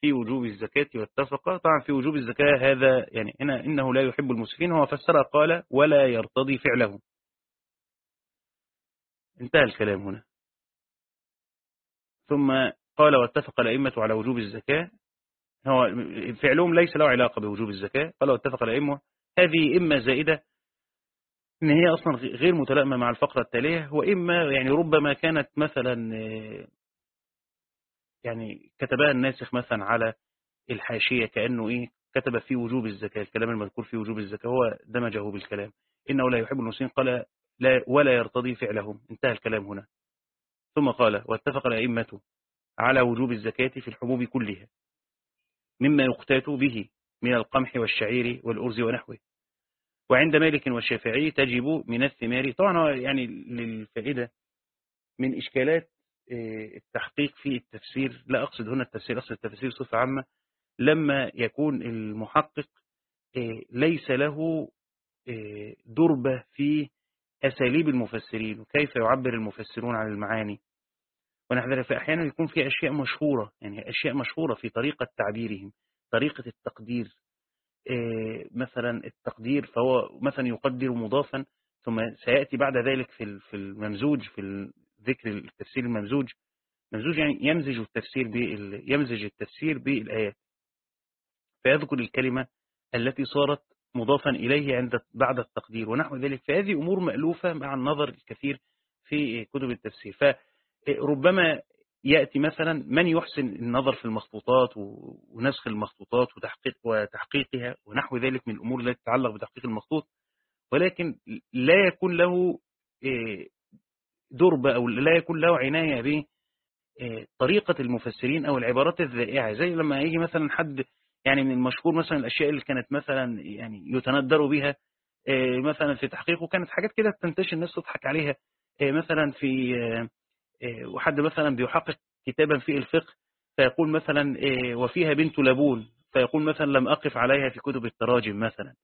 في وجوب الزكاة واتفق طبعا في وجوب الزكاة هذا يعني هنا إنه لا يحب المسرفين. هو فسر قال ولا يرتضي فعلهم. انتهى الكلام هنا. ثم قال واتفق الأئمة على وجوب الزكاة. هو فعلهم ليس له علاقة بوجوب الزكاة. قال واتفق الأئمة. هذه إما زائدة إن هي أصلا غير متلائمة مع الفقرة التالية وإما يعني ربما كانت مثلا يعني كتبها الناسخ مثلا على الحاشية كأنه إيه كتب في وجوب الزكاة الكلام المذكور في وجوب الزكاة هو دمجه بالكلام. إنه لا يحب المسلمين قال لا ولا يرتضي فعلهم. انتهى الكلام هنا. ثم قال واتفق الأئمة على وجوب الزكاة في الحبوب كلها مما يقتات به من القمح والشعير والأرز ونحوه. وعند مالك والشافعي تجب من الثمار. طبعا يعني للفائدة من إشكالات آه، التحقيق في التفسير. لا أقصد هنا التفسير أقصد التفسير صفة عامة. لما يكون المحقق آه، ليس له آه، دربة في أساليب المفسرين وكيف يعبر المفسرون عن المعاني. ونحن ذلك فأحيانا يكون في أشياء مشهورة يعني أشياء مشهورة في طريقة تعبيرهم طريقة التقدير. مثلا التقدير فهو مثلا يقدر مضافا ثم سيأتي بعد ذلك في في الممزوج في ذكر التفسير الممزوج ممزوج يعني يمزج التفسير يمزج التفسير بالآيات. فيذكر الكلمة التي صارت مضافا إليه عند بعد التقدير ونحو ذلك. فهذه أمور مألوفة مع النظر الكثير في كتب التفسير. فربما يأتي مثلا من يحسن النظر في المخطوطات ونسخ المخطوطات وتحقيق وتحقيقها ونحو ذلك من الأمور التي تتعلق بتحقيق المخطوط ولكن لا يكون له آه، دربة أو لا يكون له عناية بطريقة آه، المفسرين أو العبارات الذائعة. زي لما يجي مثلا حد يعني من المشهور مثلا الأشياء اللي كانت مثلا يعني يتندروا بها آه، مثلا في تحقيقه كانت حاجات كده تنتشر الناس تضحك عليها مثلا في وحد مثلا بيحقق كتابا في الفقه فيقول مثلا وفيها بنت لبون فيقول مثلا لم أقف عليها في كتب التراجم مثلا.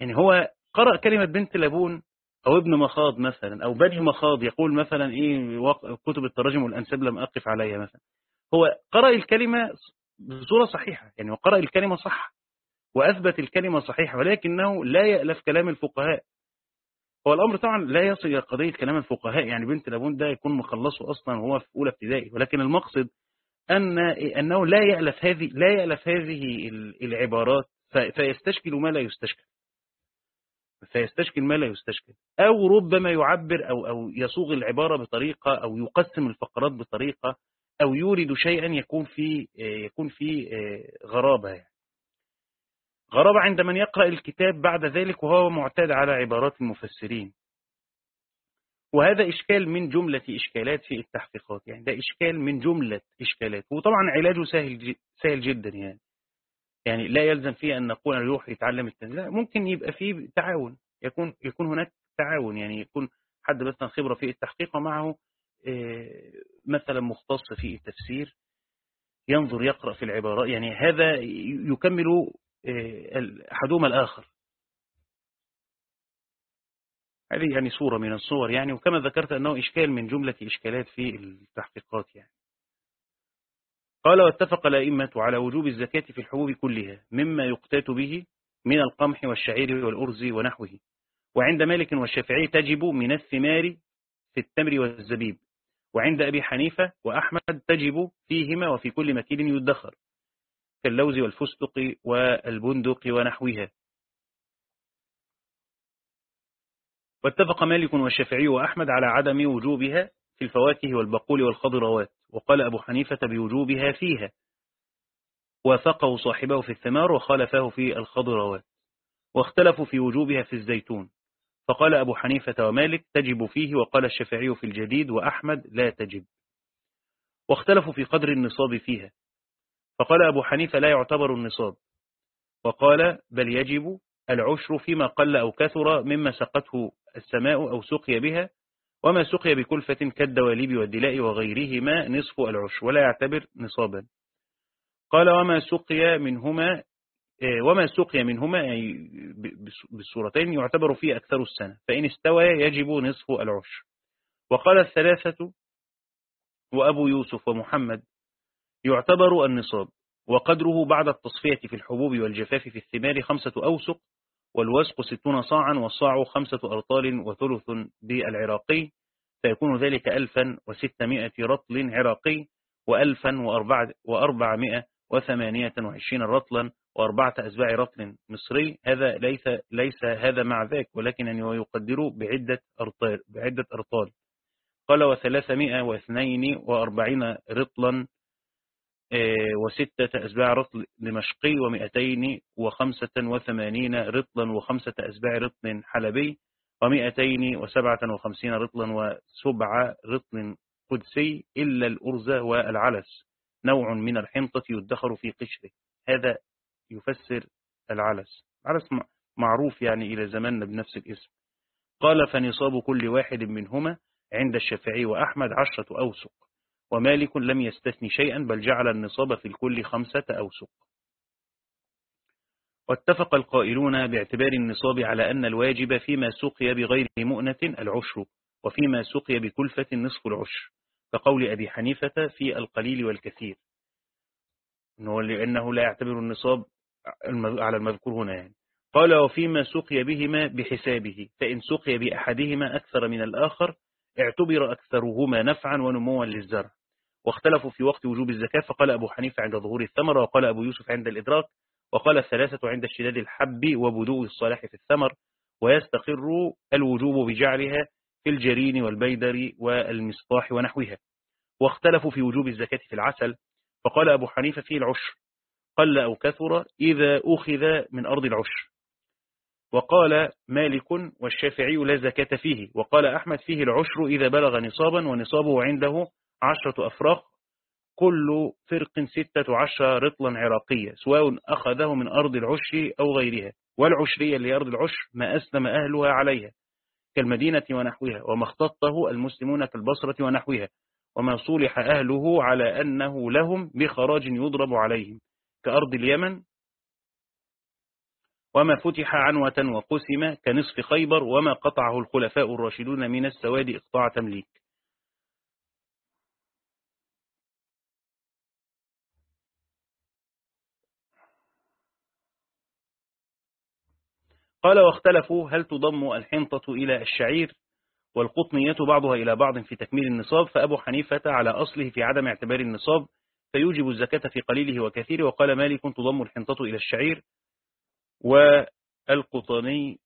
يعني هو قرأ كلمة بنت لبون أو ابن مخاض مثلا أو بني مخاض يقول مثلا إيه كتب التراجم والأنساب لم أقف عليها مثلا. هو قرأ الكلمة بصورة صحيحة يعني وقرأ الكلمة صح وأثبت الكلمة صحيحة ولكنه لا يألف كلام الفقهاء. هو الأمر طبعا لا يصل إلى قضية كلام الفقهاء يعني بنت لبون ده يكون مخلصه أصلا وهو في أولى ابتدائي ولكن المقصد أن أنه لا يألف هذه لا يألف هذه العبارات فيستشكل ما لا يستشكل فيستشكل ما لا يستشكل أو ربما يعبر أو, أو يصوغ العبارة بطريقة أو يقسم الفقرات بطريقة أو يورد شيئا يكون فيه يكون فيه غرابة يعني. غرابة عند من يقرأ الكتاب بعد ذلك وهو معتاد على عبارات المفسرين. وهذا إشكال من جملة إشكالات في التحقيقات يعني ده إشكال من جملة إشكالات وطبعا علاجه سهل سهل جدا يعني. يعني لا يلزم فيه أن نقول يروح يتعلم التنزيل ممكن يبقى فيه تعاون يكون يكون هناك تعاون يعني يكون حد مثلا خبرة في التحقيق ومعه آه، مثلا مختص في التفسير ينظر يقرأ في العبارات يعني هذا يكمل أحدهما الآخر. هذه يعني صورة من الصور يعني وكما ذكرت أنه إشكال من جملة إشكالات في التحقيقات يعني. قال واتفق الأئمة على وجوب الزكاة في الحبوب كلها مما يقتات به من القمح والشعير والأرز ونحوه. وعند مالك والشافعي تجب من الثمار في التمر والزبيب. وعند أبي حنيفة وأحمد تجب فيهما وفي كل مكيل يدخر. كاللوز والفستق والبندق ونحوها. واتفق مالك والشافعي وأحمد على عدم وجوبها في الفواكه والبقول والخضروات وقال أبو حنيفة بوجوبها فيها. وافقه صاحبه في الثمار وخالفه في الخضروات واختلفوا في وجوبها في الزيتون. فقال أبو حنيفة ومالك تجب فيه وقال الشافعي في الجديد وأحمد لا تجب. واختلفوا في قدر النصاب فيها. فقال أبو حنيفة لا يعتبر النصاب. وقال بل يجب العشر فيما قل أو كثر مما سقته السماء أو سقي بها وما سقي بكلفة كالدواليب والدلاء وغيرهما نصف العشر ولا يعتبر نصابا. قال وما سقي منهما وما سقي منهما بالصورتين يعتبر فيه أكثر السنة فإن استوى يجب نصف العشر. وقال الثلاثة وأبو يوسف ومحمد يعتبر النصاب وقدره بعد التصفية في الحبوب والجفاف في الثمار خمسة أوسق والوسق ستون صاعا والصاع خمسة أرطال وثلث بالعراقي فيكون ذلك ألفا وستمائة رطل عراقي وألفا وأربعمائة وثمانية وعشرين رطلا وأربعة أسباع رطل مصري. هذا ليس, ليس هذا مع ذاك ولكن أن يقدر بعدة أرطال, بعدة أرطال. قال وثلاثمائة واثنين وأربعين رطلا وستة أسباع رطل دمشقي ومئتين وخمسة وثمانين رطلا وخمسة أسباع رطل حلبي ومئتين وسبعة وخمسين رطلا وسبع رطل قدسي إلا الأرز والعلس. نوع من الحنطة يدخر في قشره. هذا يفسر العلس. العلس معروف يعني إلى زماننا بنفس الاسم. قال فنصاب كل واحد منهما عند الشافعي وأحمد عشرة أوسق. ومالك لم يستثني شيئا بل جعل النصاب في الكل خمسة أوسق. واتفق القائلون باعتبار النصاب على أن الواجب فيما سقي بغير مؤنة العشر وفيما سقي بكلفة نصف العشر كقول أبي حنيفة في القليل والكثير. لأنه لا يعتبر النصاب على المذكور هنا يعني. قال وفيما سقي بهما بحسابه فإن سقي بأحدهما أكثر من الآخر اعتبر أكثرهما نفعا ونموا للزرع. واختلفوا في وقت وجوب الزكاة فقال أبو حنيفة عند ظهور الثمر وقال أبو يوسف عند الإدراك وقال الثلاثة عند اشتداد الحب وبدوء الصلاح في الثمر ويستقر الوجوب بجعلها في الجرين والبيدر والمصطاح ونحوها. واختلفوا في وجوب الزكاة في العسل فقال أبو حنيفة فيه العشر. قل أو كثر إذا أخذ من أرض العشر. وقال مالك والشافعي لا زكاة فيه وقال أحمد فيه العشر إذا بلغ نصابا ونصابه عنده عشرة أفراخ كل فرق ستة عشر رطلا عراقية سواء أخذه من أرض العشر أو غيرها والعشرية اللي أرض العشر ما أسلم أهلها عليها كالمدينة ونحوها وما اختطه المسلمون كالبصرة ونحوها وما صولح أهله على أنه لهم بخراج يضرب عليهم كأرض اليمن وما فتح عنوة وقسم كنصف خيبر وما قطعه الخلفاء الراشدون من السواد إقطاع تمليك. قال واختلفوا هل تضم الحنطة إلى الشعير والقطنية بعضها إلى بعض في تكميل النصاب فأبو حنيفة على أصله في عدم اعتبار النصاب فيوجب الزكاة في قليله وكثيره وقال مالك تضم الحنطة إلى الشعير والقطني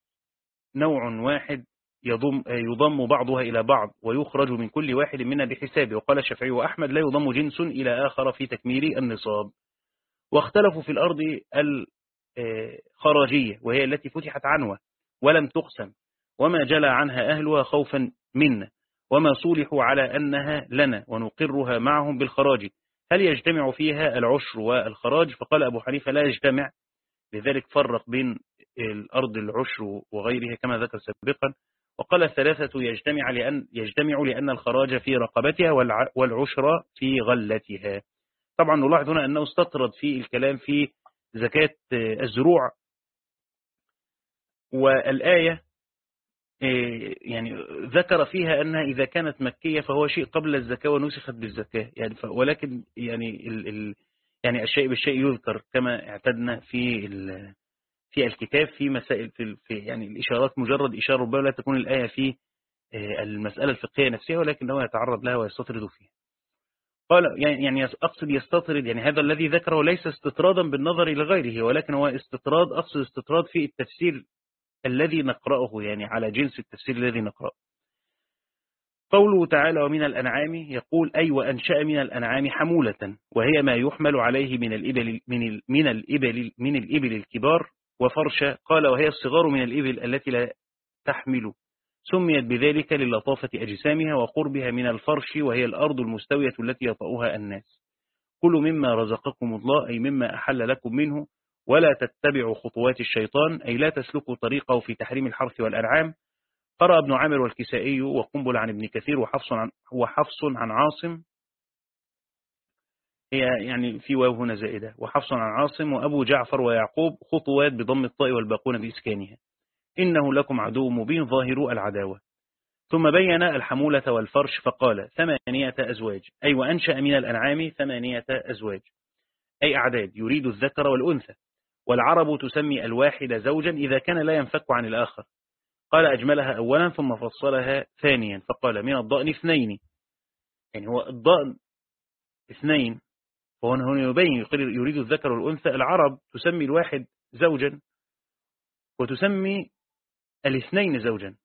نوع واحد يضم, يضم بعضها إلى بعض ويخرج من كل واحد منها بحسابه. وقال الشافعي وأحمد لا يضم جنس إلى آخر في تكميل النصاب. واختلفوا في الأرض الخراجية وهي التي فتحت عنوة ولم تقسم. وما جلى عنها أهلها خوفا منا وما صولحوا على أنها لنا ونقرها معهم بالخراج. هل يجتمع فيها العشر والخراج؟ فقال أبو حنيفة لا يجتمع. لذلك فرق بين الأرض العشر وغيرها كما ذكر سابقا وقال الثلاثة يجتمع لأن, يجتمع لأن الخراج في رقبتها والعشر في غلتها. طبعا نلاحظ هنا أنه استطرد في الكلام في زكاة الزروع. والآية يعني ذكر فيها أنها إذا كانت مكية فهو شيء قبل الزكاة ونسخت بالزكاة. يعني ولكن يعني ال ال يعني الشيء بالشيء يذكر كما اعتدنا في في الكتاب في مسائل في, يعني الإشارات مجرد إشارة ربما لا تكون الآية في المسألة الفقهية نفسها ولكنه يتعرض لها ويستطرد فيها. قال يعني, يعني أقصد يستطرد يعني هذا الذي ذكره ليس استطرادا بالنظر إلى غيره ولكن هو استطراد أقصد استطراد في التفسير الذي نقرأه يعني على جنس التفسير الذي نقرأه. قوله تعالى ومن الأنعام يقول أي وأنشأ من الأنعام حمولة وهي ما يحمل عليه من الإبل من من الإبل من الإبل الكبار وفرشة قال وهي الصغار من الإبل التي لا تحمل. سميت بذلك للطافة أجسامها وقربها من الفرش وهي الأرض المستوية التي يطأها الناس. كل مما رزقكم الله أي مما أحل لكم منه ولا تتبعوا خطوات الشيطان أي لا تسلكوا طريقه في تحريم الحرث والأنعام. قرأ ابن عامر والكسائي وقنبل عن ابن كثير وحفص عن, وحفص عن عاصم. هي يعني في واو هنا زائدة. وحفص عن عاصم وأبو جعفر ويعقوب خطوات بضم الطاء والباقون بإسكانها. إنه لكم عدو مبين ظاهر العداوة. ثم بين الحمولة والفرش فقال ثمانية أزواج. أي وأنشأ من الأنعام ثمانية أزواج. أي أعداد. يريد الذكر والأنثى. والعرب تسمي الواحد زوجا إذا كان لا ينفك عن الآخر. قال أجملها أولا ثم فصلها ثانيا فقال من الضأن اثنين. يعني هو الضأن اثنين فهو هنا يبين يريد الذكر والأنثى العرب تسمي الواحد زوجا وتسمي الاثنين زوجا.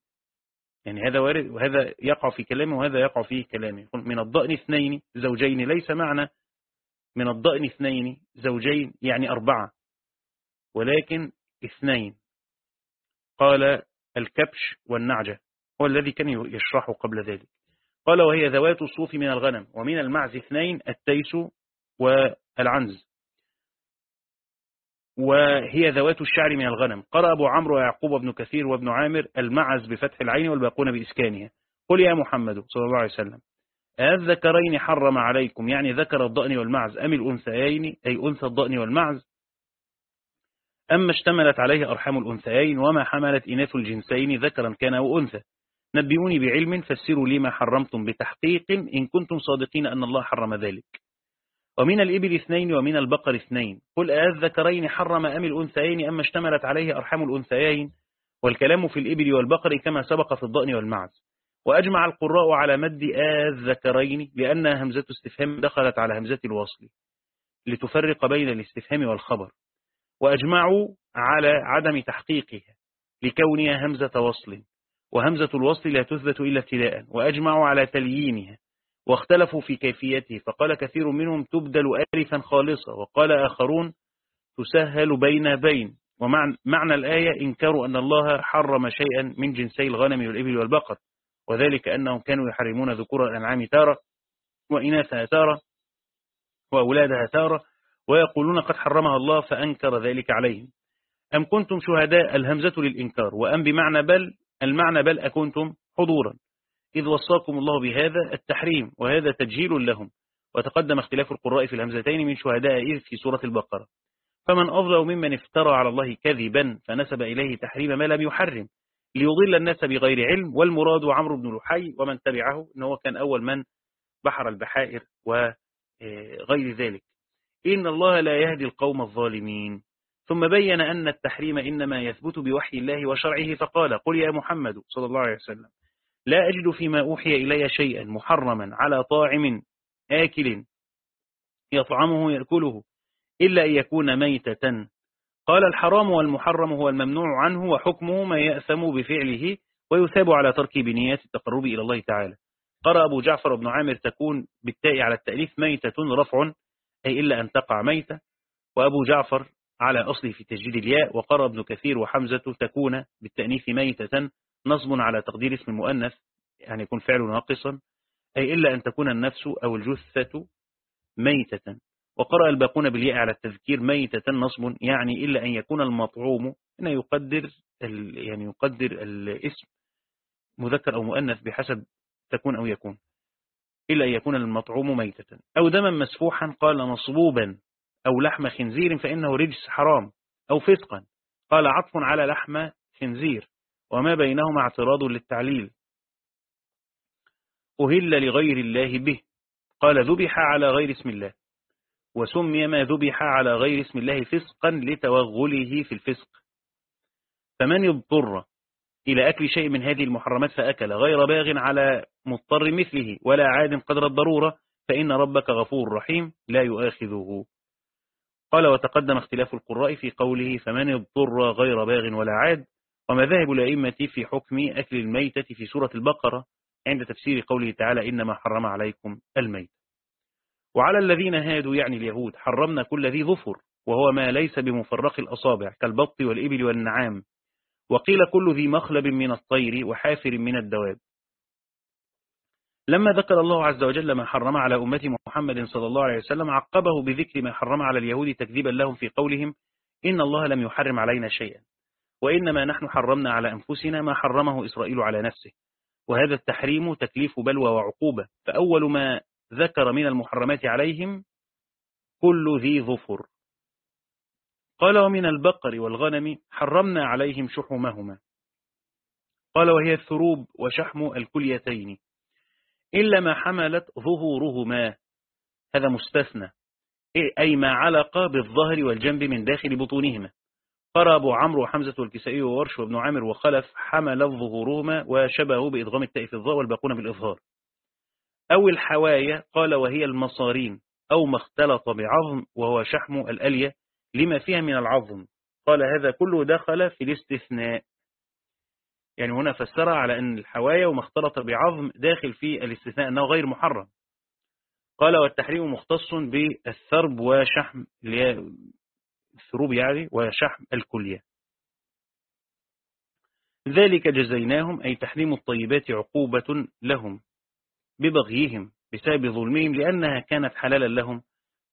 يعني هذا وارد وهذا يقع في كلامه وهذا يقع في كلامه. من الضأن اثنين زوجين ليس معنى من الضأن اثنين زوجين يعني أربعة ولكن اثنين. قال الكبش والنعجة هو الذي كان يشرحه قبل ذلك. قال وهي ذوات الصوف من الغنم ومن المعز اثنين التيس والعنز. وهي ذوات الشعر من الغنم. قرأ أبو عمرو ويعقوب بن كثير وابن عامر المعز بفتح العين والباقون بإسكانها. قل يا محمد صلى الله عليه وسلم الذكرين حرم عليكم يعني ذكر الضأن والمعز أم الأنثيين أي أنثى الضأن والمعز؟ أما اشتملت عليه أرحام الأنثيين وما حملت إناث الجنسين ذكرا كان أو أنثى نبئوني بعلم فسروا لي ما حرمتم بتحقيق إن كنتم صادقين أن الله حرم ذلك. ومن الإبل اثنين ومن البقر اثنين. قل الذكرين حرم أم الأنثيين أما اشتملت عليه أرحام الأنثيين؟ والكلام في الإبل والبقر كما سبق في الضأن والمعز. وأجمع القراء على مد الذكرين لأنها همزة استفهام دخلت على همزة الوصل. لتفرق بين الاستفهام والخبر. وأجمعوا على عدم تحقيقها لكونها همزة وصل وهمزة الوصل لا تثبت إلا ابتداء وأجمعوا على تليينها واختلفوا في كيفيته فقال كثير منهم تبدل ألفا خالصة وقال آخرون تسهل بين بين ومعنى الآية إنكروا أن الله حرم شيئا من جنسي الغنم والإبل والبقر وذلك أنهم كانوا يحرمون ذكور الأنعام تارة وإناثها تارة وأولادها تارة ويقولون قد حرمها الله فأنكر ذلك عليهم. أم كنتم شهداء الهمزة للإنكار؟ وأم بمعنى بل المعنى بل أكنتم حضورا. إذ وصاكم الله بهذا التحريم وهذا تجهيل لهم. وتقدم اختلاف القراء في الهمزتين من شهداء إذ في سورة البقرة. فمن أفضل ممن افترى على الله كذبا فنسب إليه تحريم ما لم يحرم ليضل الناس بغير علم. والمراد عمرو بن لحي ومن تبعه أنه كان أول من بحر البحائر وغير ذلك. إن الله لا يهدي القوم الظالمين. ثم بين أن التحريم إنما يثبت بوحي الله وشرعه فقال قل يا محمد صلى الله عليه وسلم لا أجد فيما أوحي إلي شيئا محرما على طاعم آكل يطعمه يأكله إلا أن يكون ميتة. قال الحرام والمحرم هو الممنوع عنه وحكمه ما يأثم بفعله ويثاب على ترك بنيات التقرب إلى الله تعالى. قرأ أبو جعفر بن عامر تكون بالتاء على التأليف ميتة رفع أي إلا أن تقع ميتة وأبو جعفر على أصله في تسجيل الياء وقرأ ابن كثير وحمزة تكون بالتأنيث ميتة نصب على تقدير اسم المؤنث يعني يكون فعل ناقصا. أي إلا أن تكون النفس أو الجثة ميتة. وقرأ الباقون بالياء على التذكير ميتة نصب يعني إلا أن يكون المطعوم هنا يقدر يعني يقدر الاسم مذكر أو مؤنث بحسب تكون أو يكون. إلا أن يكون المطعوم ميتة. أو دما مسفوحا قال مصبوبا. أو لحم خنزير فإنه رجس حرام. أو فسقا قال عطف على لحم خنزير. وما بينهما اعتراض للتعليل. أهل لغير الله به. قال ذبح على غير اسم الله. وسمي ما ذبح على غير اسم الله فسقا لتوغله في الفسق. فمن يضطر إلى أكل شيء من هذه المحرمات فأكل غير باغ على مضطر مثله ولا عاد قدر الضرورة فإن ربك غفور رحيم لا يؤاخذه. قال وتقدم اختلاف القراء في قوله فمن اضطر غير باغ ولا عاد؟ ومذاهب الأئمة في حكم أكل الميتة في سورة البقرة عند تفسير قوله تعالى إنما حرم عليكم الميت. وعلى الذين هادوا يعني اليهود حرمنا كل ذي ظفر وهو ما ليس بمفرق الأصابع كالبط والإبل والنعام. وقيل كل ذي مخلب من الطير وحافر من الدواب. لما ذكر الله عز وجل ما حرم على أمة محمد صلى الله عليه وسلم عقبه بذكر ما حرم على اليهود تكذيبا لهم في قولهم إن الله لم يحرم علينا شيئا وإنما نحن حرمنا على أنفسنا ما حرمه إسرائيل على نفسه. وهذا التحريم تكليف بلوى وعقوبة فأول ما ذكر من المحرمات عليهم كل ذي ظفر. قال ومن البقر والغنم حرمنا عليهم شحومهما. قال وهي الثروب وشحم الكليتين. إلا ما حملت ظهورهما. هذا مستثنى. أي ما علق بالظهر والجنب من داخل بطونهما. قرأ أبو عمرو وحمزة والكسائي وورش وابن عامر وخلف حمل ظهورهما وشبهه بإضغام التاء في الظاء والباقون بالإظهار. أو الحوايا قال وهي المصارين أو ما اختلط بعظم وهو شحم الألية لما فيها من العظم. قال هذا كله دخل في الاستثناء. يعني هنا فسرها على أن الحوايا وما اختلط بعظم داخل في الاستثناء أنه غير محرم. قال والتحريم مختص بالثرب وشحم الثروب يعني وشحم الكلية. ذلك جزيناهم أي تحريم الطيبات عقوبة لهم ببغيهم بسبب ظلمهم لأنها كانت حلالا لهم.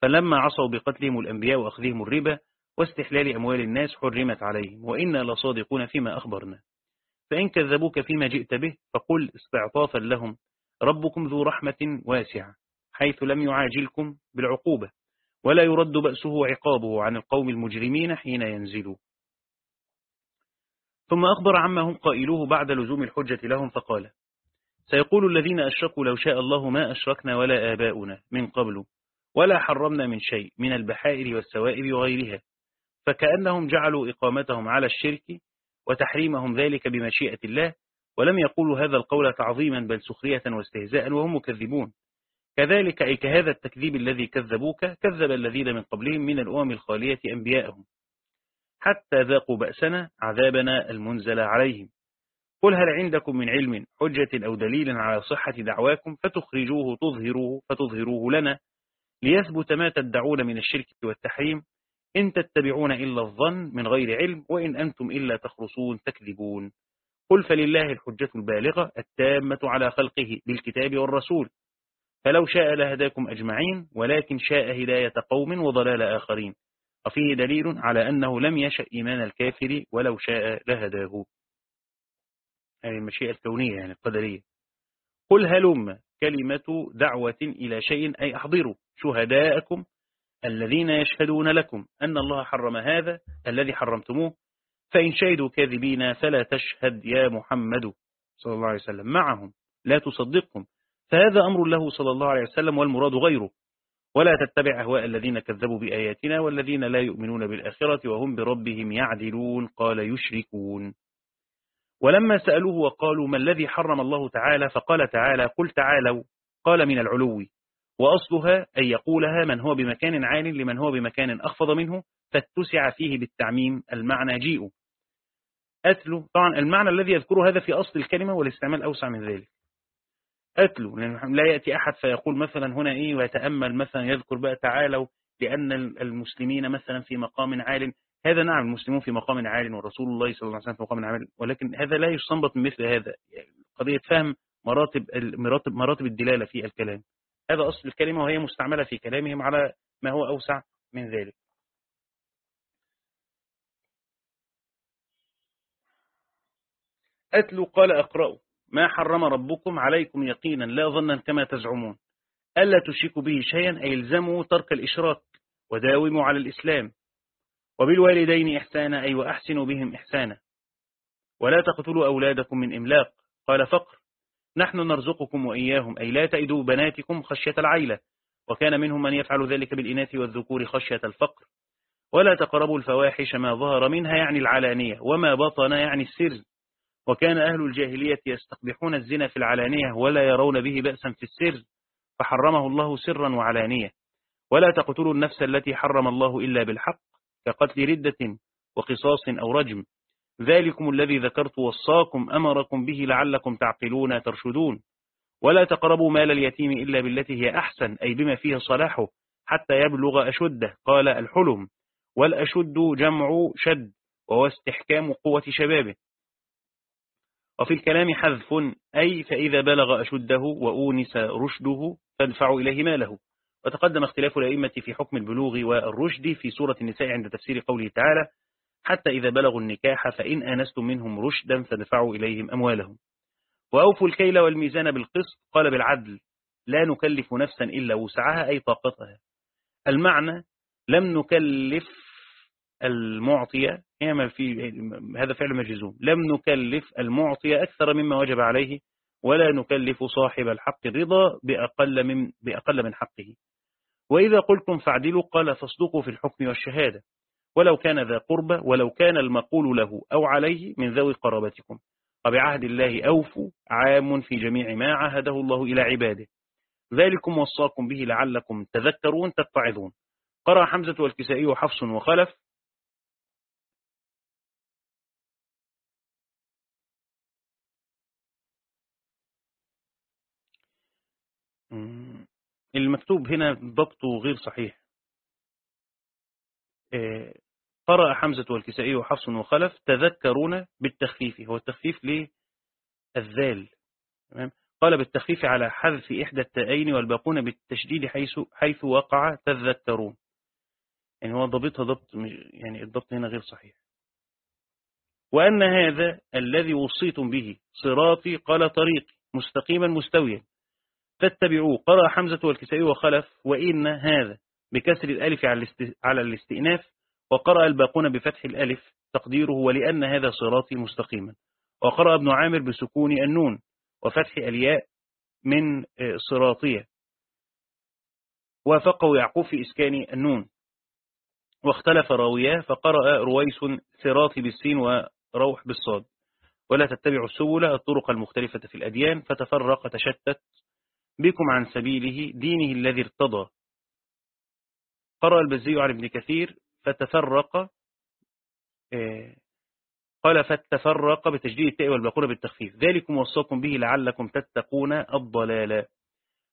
فلما عصوا بقتلهم الأنبياء وأخذهم الربا واستحلال أموال الناس حرمت عليهم وإنا لصادقون فيما أخبرنا. فإن كذبوك فيما جئت به فقل استعطافا لهم. ربكم ذو رحمة واسعة حيث لم يعاجلكم بالعقوبة ولا يرد بأسه عقابه عن القوم المجرمين حين ينزلوا. ثم أخبر عما هم قائلوه بعد لزوم الحجة لهم فقال سيقول الذين أشركوا لو شاء الله ما أشركنا ولا آباؤنا من قبل ولا حرمنا من شيء من البحائر والسوائب وغيرها. فكأنهم جعلوا إقامتهم على الشرك وتحريمهم ذلك بمشيئة الله ولم يقولوا هذا القول تعظيما بل سخرية واستهزاء وهم مكذبون. كذلك أي كهذا التكذيب الذي كذبوك كذب الذين من قبلهم من الأمم الخالية أنبياءهم. حتى ذاقوا بأسنا عذابنا المنزل عليهم. قل هل عندكم من علم حجة أو دليل على صحة دعواكم فتخرجوه تظهروه فتظهروه لنا. ليثبت ما تدعون من الشرك والتحريم إن تتبعون إلا الظن من غير علم وإن أنتم إلا تخرصون تكذبون. قل فلله الحجة البالغة التامة على خلقه بالكتاب والرسول. فلو شاء لهداكم أجمعين ولكن شاء هداية قوم وضلال آخرين. وفيه دليل على أنه لم يشأ إيمان الكافر ولو شاء لهداه. هذه المشيئة الكونية يعني القدرية. قل هلم. كلمة دعوة إلى شيء أي أحضروا شهداءكم الذين يشهدون لكم أن الله حرم هذا الذي حرمتموه فإن شهدوا كاذبين فلا تشهد يا محمد صلى الله عليه وسلم. معهم لا تصدقهم فهذا أمر له صلى الله عليه وسلم والمراد غيره. ولا تتبع أهواء الذين كذبوا بآياتنا والذين لا يؤمنون بالآخرة وهم بربهم يعدلون قال يشركون. ولما سألوه وقالوا ما الذي حرم الله تعالى فقال تعالى قل تعالوا قال من العلو. وأصلها أن يقولها من هو بمكان عال لمن هو بمكان أخفض منه فاتسع فيه بالتعميم. المعنى جيء. أتلو طبعا المعنى الذي يذكره هذا في أصل الكلمة والاستعمال أوسع من ذلك. أتلو لا يأتي أحد فيقول مثلا هنا إيه ويتأمل مثلا يذكر بقى تعالوا لأن المسلمين مثلا في مقام عال هذا نعم المسلمون في مقام عال ورسول الله صلى الله عليه وسلم في مقام عال ولكن هذا لا يستنبط من مثل هذا. قضية فهم مراتب مراتب مراتب الدلالة في الكلام. هذا أصل الكلمة وهي مستعملة في كلامهم على ما هو أوسع من ذلك. أتلو قال أقرأ ما حرم ربكم عليكم يقينا لا ظنا كما تزعمون. ألا تشركوا به شيئا أي الزموا ترك الإشراك وداوموا على الإسلام. وبالوالدين إحسانا أي وأحسنوا بهم إحسانا. ولا تقتلوا أولادكم من إملاق. قال فقر نحن نرزقكم وإياهم أي لا تأيدوا بناتكم خشية العيلة. وكان منهم من يفعل ذلك بالإناث والذكور خشية الفقر. ولا تقربوا الفواحش ما ظهر منها يعني العلانية وما بطن يعني السر. وكان أهل الجاهلية يستقبحون الزنا في العلانية ولا يرون به بأسا في السر. فحرمه الله سرا وعلانية. ولا تقتلوا النفس التي حرم الله إلا بالحق. كقتل ردة وقصاص أو رجم. ذلكم الذي ذكرت وصاكم أمركم به لعلكم تعقلون ترشدون. ولا تقربوا مال اليتيم إلا بالتي هي أحسن أي بما فيه صلاحه حتى يبلغ أشده. قال الحلم والأشد جمع شد وهو استحكام قوة شبابه. وفي الكلام حذف أي فإذا بلغ أشده وأونس رشده فادفع إليه ماله. وتقدم اختلاف الأئمة في حكم البلوغ والرشد في سورة النساء عند تفسير قوله تعالى حتى إذا بلغوا النكاح فإن آنستم منهم رشدا فدفعوا إليهم أموالهم. وأوفوا الكيل والميزان بالقسط قال بالعدل لا نكلف نفسا إلا وسعها أي طاقتها. المعنى لم نكلف المعطية ما في هذا فعل مجزوم لم نكلف المعطي أكثر مما وجب عليه ولا نكلف صاحب الحق الرضا بأقل من, بأقل من حقه. وإذا قلتم فاعدلوا قال فاصدقوا في الحكم والشهادة. ولو كان ذا قربة ولو كان المقول له أو عليه من ذوي قرابتكم. وبعهد الله أوفوا عام في جميع ما عهده الله إلى عباده. ذلكم وصاكم به لعلكم تذكرون تتعظون. قرأ حمزة والكسائي وحفص وخلف المكتوب هنا ضبطه غير صحيح. آه، قرأ حمزة والكسائي وحفص وخلف تذكرون بالتخفيف. هو التخفيف للذال. قال بالتخفيف على حذف إحدى التائين والباقون بالتشديد حيث, حيث وقع تذكرون. يعني هو ضبطها ضبط يعني الضبط هنا غير صحيح. وأن هذا الذي وصيتم به صراطي قال طريق مستقيما مستويا. فاتبعوه. قرأ حمزة والكسائي وخلف وإن هذا بكسر الألف على الاستئناف وقرأ الباقون بفتح الألف تقديره ولأن هذا صراطي مستقيما. وقرأ ابن عامر بسكون النون وفتح الياء من آه، صراطية. وافقه يعقوب في إسكان النون. واختلف راوياه فقرأ رويس صراطي بالسين وروح بالصاد. ولا تتبعوا السبل الطرق المختلفة في الأديان فتفرق تشتت بكم عن سبيله دينه الذي ارتضى. قرأ البزي عن ابن كثير فتفرق آه، قال فاتفرق بتجديد التاء والباقون بالتخفيف. ذلكم وصاكم به لعلكم تتقون الضلال.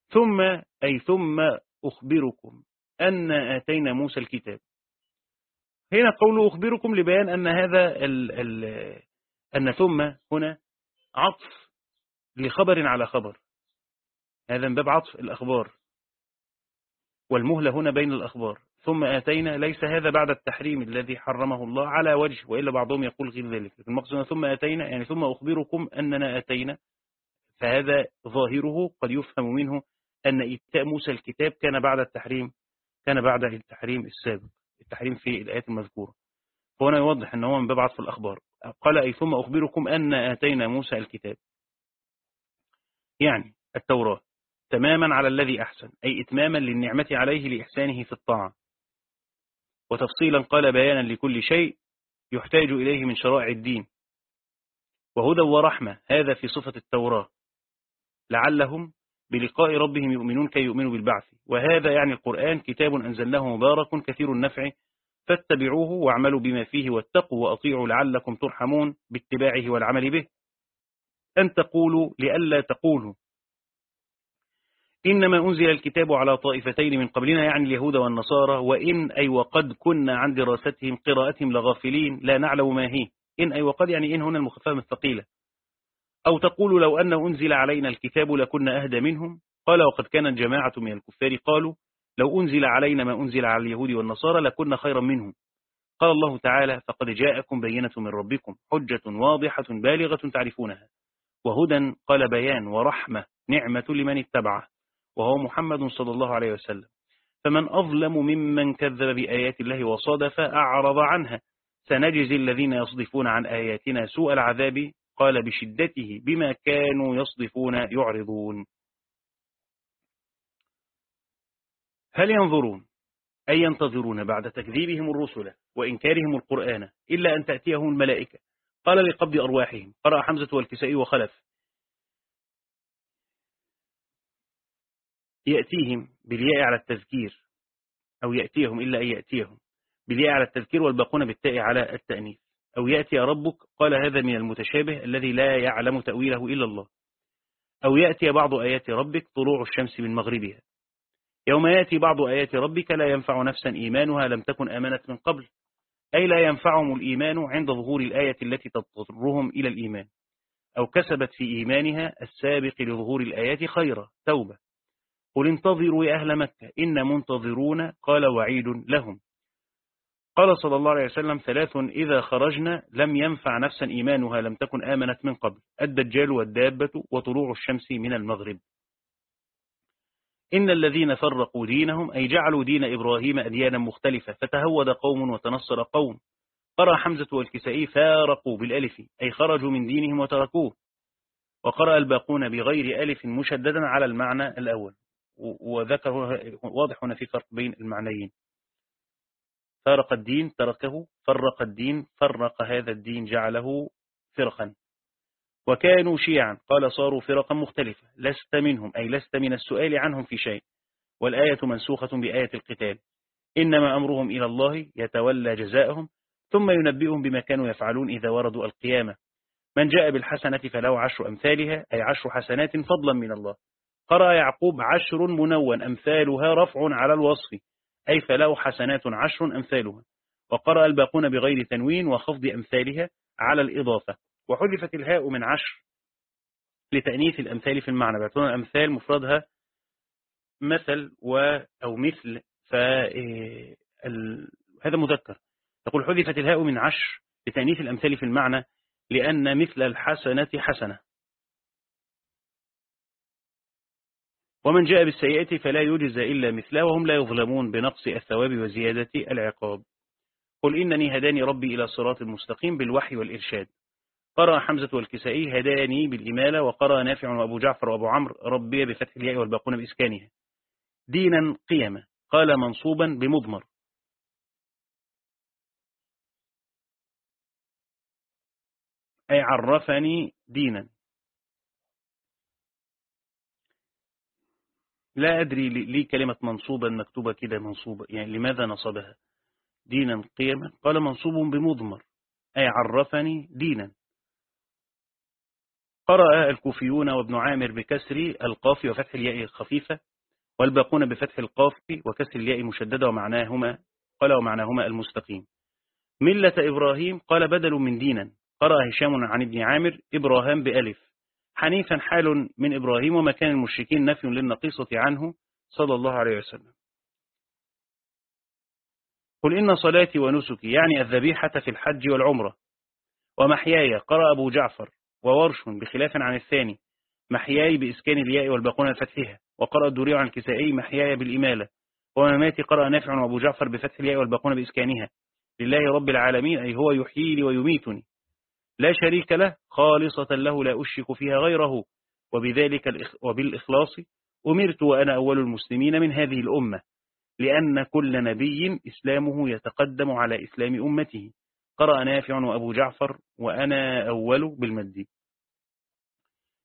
ثم أي ثم أخبركم أن آتينا موسى الكتاب. هنا قول أخبركم لبيان أن هذا ال ال أن ثم هنا عطف لخبر على خبر. هذا من باب عطف الأخبار. والمهلة هنا بين الأخبار. ثم آتينا ليس هذا بعد التحريم الذي حرمه الله على وجه وإلا بعضهم يقول غير ذلك. المقصود ثم آتينا يعني ثم أخبركم أننا آتينا فهذا ظاهره قد يفهم منه أن إتاء موسى الكتاب كان بعد التحريم كان بعد التحريم السابق التحريم في الآيات المذكورة. فهنا يوضح أنه من باب عطف الأخبار. قال أي ثم أخبركم أن آتينا موسى الكتاب. يعني التوراة. تماما على الذي أحسن أي إتماما للنعمة عليه لإحسانه في الطاعة. وتفصيلا قال بيانا لكل شيء يحتاج إليه من شرائع الدين. وهدى ورحمة هذا في صفة التوراة. لعلهم بلقاء ربهم يؤمنون كي يؤمنوا بالبعث. وهذا يعني القرآن كتاب أنزلناه مبارك كثير النفع فاتبعوه واعملوا بما فيه واتقوا وأطيعوا لعلكم ترحمون باتباعه والعمل به. أن تقولوا لئلا تقولوا. إنما أنزل الكتاب على طائفتين من قبلنا يعني اليهود والنصارى وإن أي وقد كنا عن دراستهم قراءتهم لغافلين لا نعلم ما هي. إن أي وقد يعني إن هنا المخففة الثقيلة أو تقول لو أن أنزل علينا الكتاب لكنا أهدى منهم؟ قال وقد كان جماعة من الكفار قالوا لو أنزل علينا ما أنزل على اليهود والنصارى لكنا خيرا منهم. قال الله تعالى فقد جاءكم بينة من ربكم حجة واضحة بالغة تعرفونها وهدى قال بيان ورحمة نعمة لمن اتبعه. وهو محمد صلى الله عليه وسلم. فمن أظلم ممن كذب بآيات الله وصادف أعرض عنها. سنجزي الذين يصدفون عن آياتنا سوء العذاب قال بشدته بما كانوا يصدفون يعرضون. هل ينظرون أي ينتظرون بعد تكذيبهم الرسل وإنكارهم القرآن إلا أن تأتيهم الملائكة؟ قال لقبض أرواحهم قرأ حمزة والكسائي وخلف. يأتيهم بالياء على التذكير أو يأتيهم إلا أن يأتيهم بالياء على التذكير والباقون بالتاء على التأنيث أو يأتي ربك قال هذا من المتشابه الذي لا يعلم تأويله إلا الله أو يأتي بعض آيات ربك طلوع الشمس من مغربها يوم يأتي بعض آيات ربك لا ينفع نفسا إيمانها لم تكن آمنت من قبل أي لا ينفعهم الإيمان عند ظهور الآية التي تضطرهم إلى الإيمان أو كسبت في إيمانها السابق لظهور الآيات خيرا توبة. قل انتظروا يا أهل مكة إن منتظرون قال وعيد لهم. قال صلى الله عليه وسلم ثلاث إذا خرجنا لم ينفع نفسا إيمانها لم تكن آمنت من قبل. الدجال والدابة وطلوع الشمس من المغرب. إن الذين فرقوا دينهم أي جعلوا دين إبراهيم أديانا مختلفة فتهود قوم وتنصر قوم. قرأ حمزة والكسائي فارقوا بالألف أي خرجوا من دينهم وتركوه. وقرأ الباقون بغير ألف مشددا على المعنى الأول. وذكر واضح هنا في فرق بين المعنيين. فارق الدين تركه فرق الدين فرق هذا الدين جعله فرقا. وكانوا شيعا قال صاروا فرقا مختلفة. لست منهم أي لست من السؤال عنهم في شيء. والآية منسوخة بآية القتال. إنما أمرهم إلى الله يتولى جزاءهم ثم ينبئهم بما كانوا يفعلون إذا وردوا القيامة. من جاء بالحسنة فله عشر أمثالها أي عشر حسنات فضلا من الله. قرأ يعقوب عشر منون أمثالها رفع على الوصف. أي فله حسنات عشر أمثالها. وقرأ الباقون بغير تنوين وخفض أمثالها على الإضافة. وحذفت الهاء من عشر لتأنيث الأمثال في المعنى. بيعتون الأمثال مفردها مثل و أو مثل فهذا إيه، مذكر. تقول حذفت الهاء من عشر لتأنيث الأمثال في المعنى لأن مثل الحسنة حسنة. ومن جاء بالسيئة فلا يجزى إلا مثله وهم لا يظلمون بنقص الثواب وزيادة العقاب. قل إنني هداني ربي إلى صراط المستقيم بالوحي والإرشاد. قرأ حمزة والكسائي هداني بالإمالة وقرأ نافع وأبو جعفر وأبو عمرو ربي بفتح الياء والباقون بإسكانها. دينا قيما قال منصوبا بمضمر. أي عرفني دينا. لا أدري لي كلمة منصوبا مكتوبة كده منصوبة يعني لماذا نصبها؟ دينا قيما؟ قال منصوب بمضمر أي عرفني دينا. قرأ الكوفيون وابن عامر بكسر القاف وفتح الياء الخفيفة والباقون بفتح القاف وكسر الياء المشددة ومعناهما قال ومعناهما المستقيم. ملة إبراهيم قال بدل من دينا. قرأ هشام عن ابن عامر إبراهام بألف. حنيفا حال من إبراهيم وما كان المشركين نفي للنقيصة عنه صلى الله عليه وسلم. قل إن صلاتي ونسكي يعني الذبيحة في الحج والعمرة. ومحياي قرأ أبو جعفر وورش بخلاف عن الثاني. محياي بإسكان الياء والباقون فتحها وقرأ الدوري عن الكسائي محياي بالإمالة. ومماتي قرأ نافع وأبو جعفر بفتح الياء والباقون بإسكانها. لله رب العالمين أي هو يحييني ويميتني. لا شريك له خالصة له لا أشرك فيها غيره. وبذلك وبالإخلاص أمرت وأنا أول المسلمين من هذه الأمة لأن كل نبي إسلامه يتقدم على إسلام أمته. قرأ نافع وأبو جعفر وأنا أول بالمد.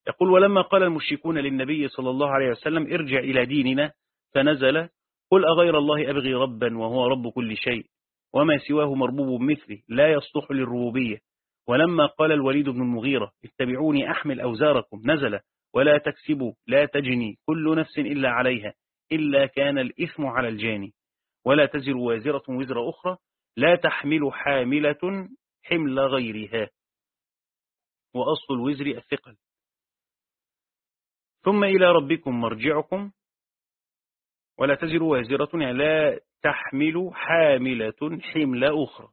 يقول ولما قال المشركون للنبي صلى الله عليه وسلم ارجع إلى ديننا فنزل قل أغير الله أبغي ربا وهو رب كل شيء وما سواه مربوب مثله لا يصلح للربوبية ولما قال الوليد بن المغيرة اتبعوني أحمل أوزاركم نزل ولا تكسبوا لا تجني كل نفس إلا عليها إلا كان الإثم على الجاني. ولا تزر وازرة وزر أخرى لا تحمل حاملة حمل غيرها. وأصل الوزر الثقل. ثم إلى ربكم مرجعكم. ولا تزر وازرة يعني لا تحمل حاملة حمل أخرى.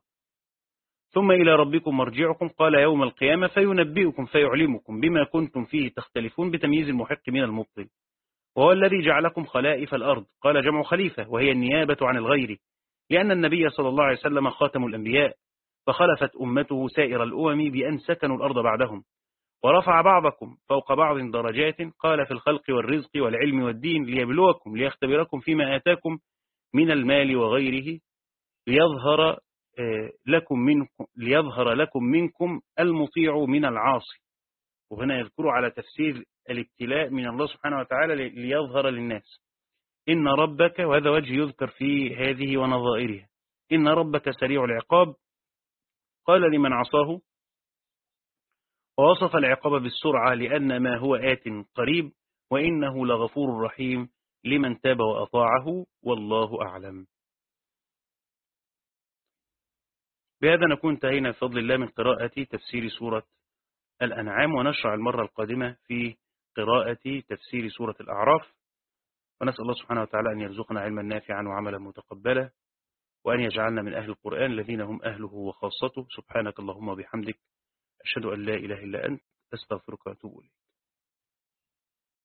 ثم إلى ربكم مرجعكم. قال يوم القيامة فينبئكم فيعلمكم بما كنتم فيه تختلفون بتمييز المحق من المبطل. وهو الذي جعلكم خلائف الأرض. قال جمع خليفة وهي النيابة عن الغير. لأن النبي صلى الله عليه وسلم خاتم الأنبياء فخلفت أمته سائر الأمم بأن سكنوا الأرض بعدهم. ورفع بعضكم فوق بعض درجات. قال في الخلق والرزق والعلم والدين ليبلوكم ليختبركم فيما آتاكم من المال وغيره. ليظهر لكم منكم ليظهر لكم منكم المطيع من العاصي. وهنا يذكر على تفسير الابتلاء من الله سبحانه وتعالى ليظهر للناس. إن ربك وهذا وجه يذكر في هذه ونظائرها. إن ربك سريع العقاب. قال لمن عصاه. ووصف العقاب بالسرعة لأن ما هو آت قريب وإنه لغفور رحيم لمن تاب وأطاعه والله أعلم. بهذا نكون انتهينا بفضل الله من قراءة تفسير سورة الأنعام ونشرع المرة القادمة في قراءة تفسير سورة الأعراف. ونسأل الله سبحانه وتعالى أن يرزقنا علما نافعا وعملا متقبلا وأن يجعلنا من أهل القرآن الذين هم أهله وخاصته. سبحانك اللهم وبحمدك أشهد أن لا إله إلا أنت أستغفرك وأتوب إليك.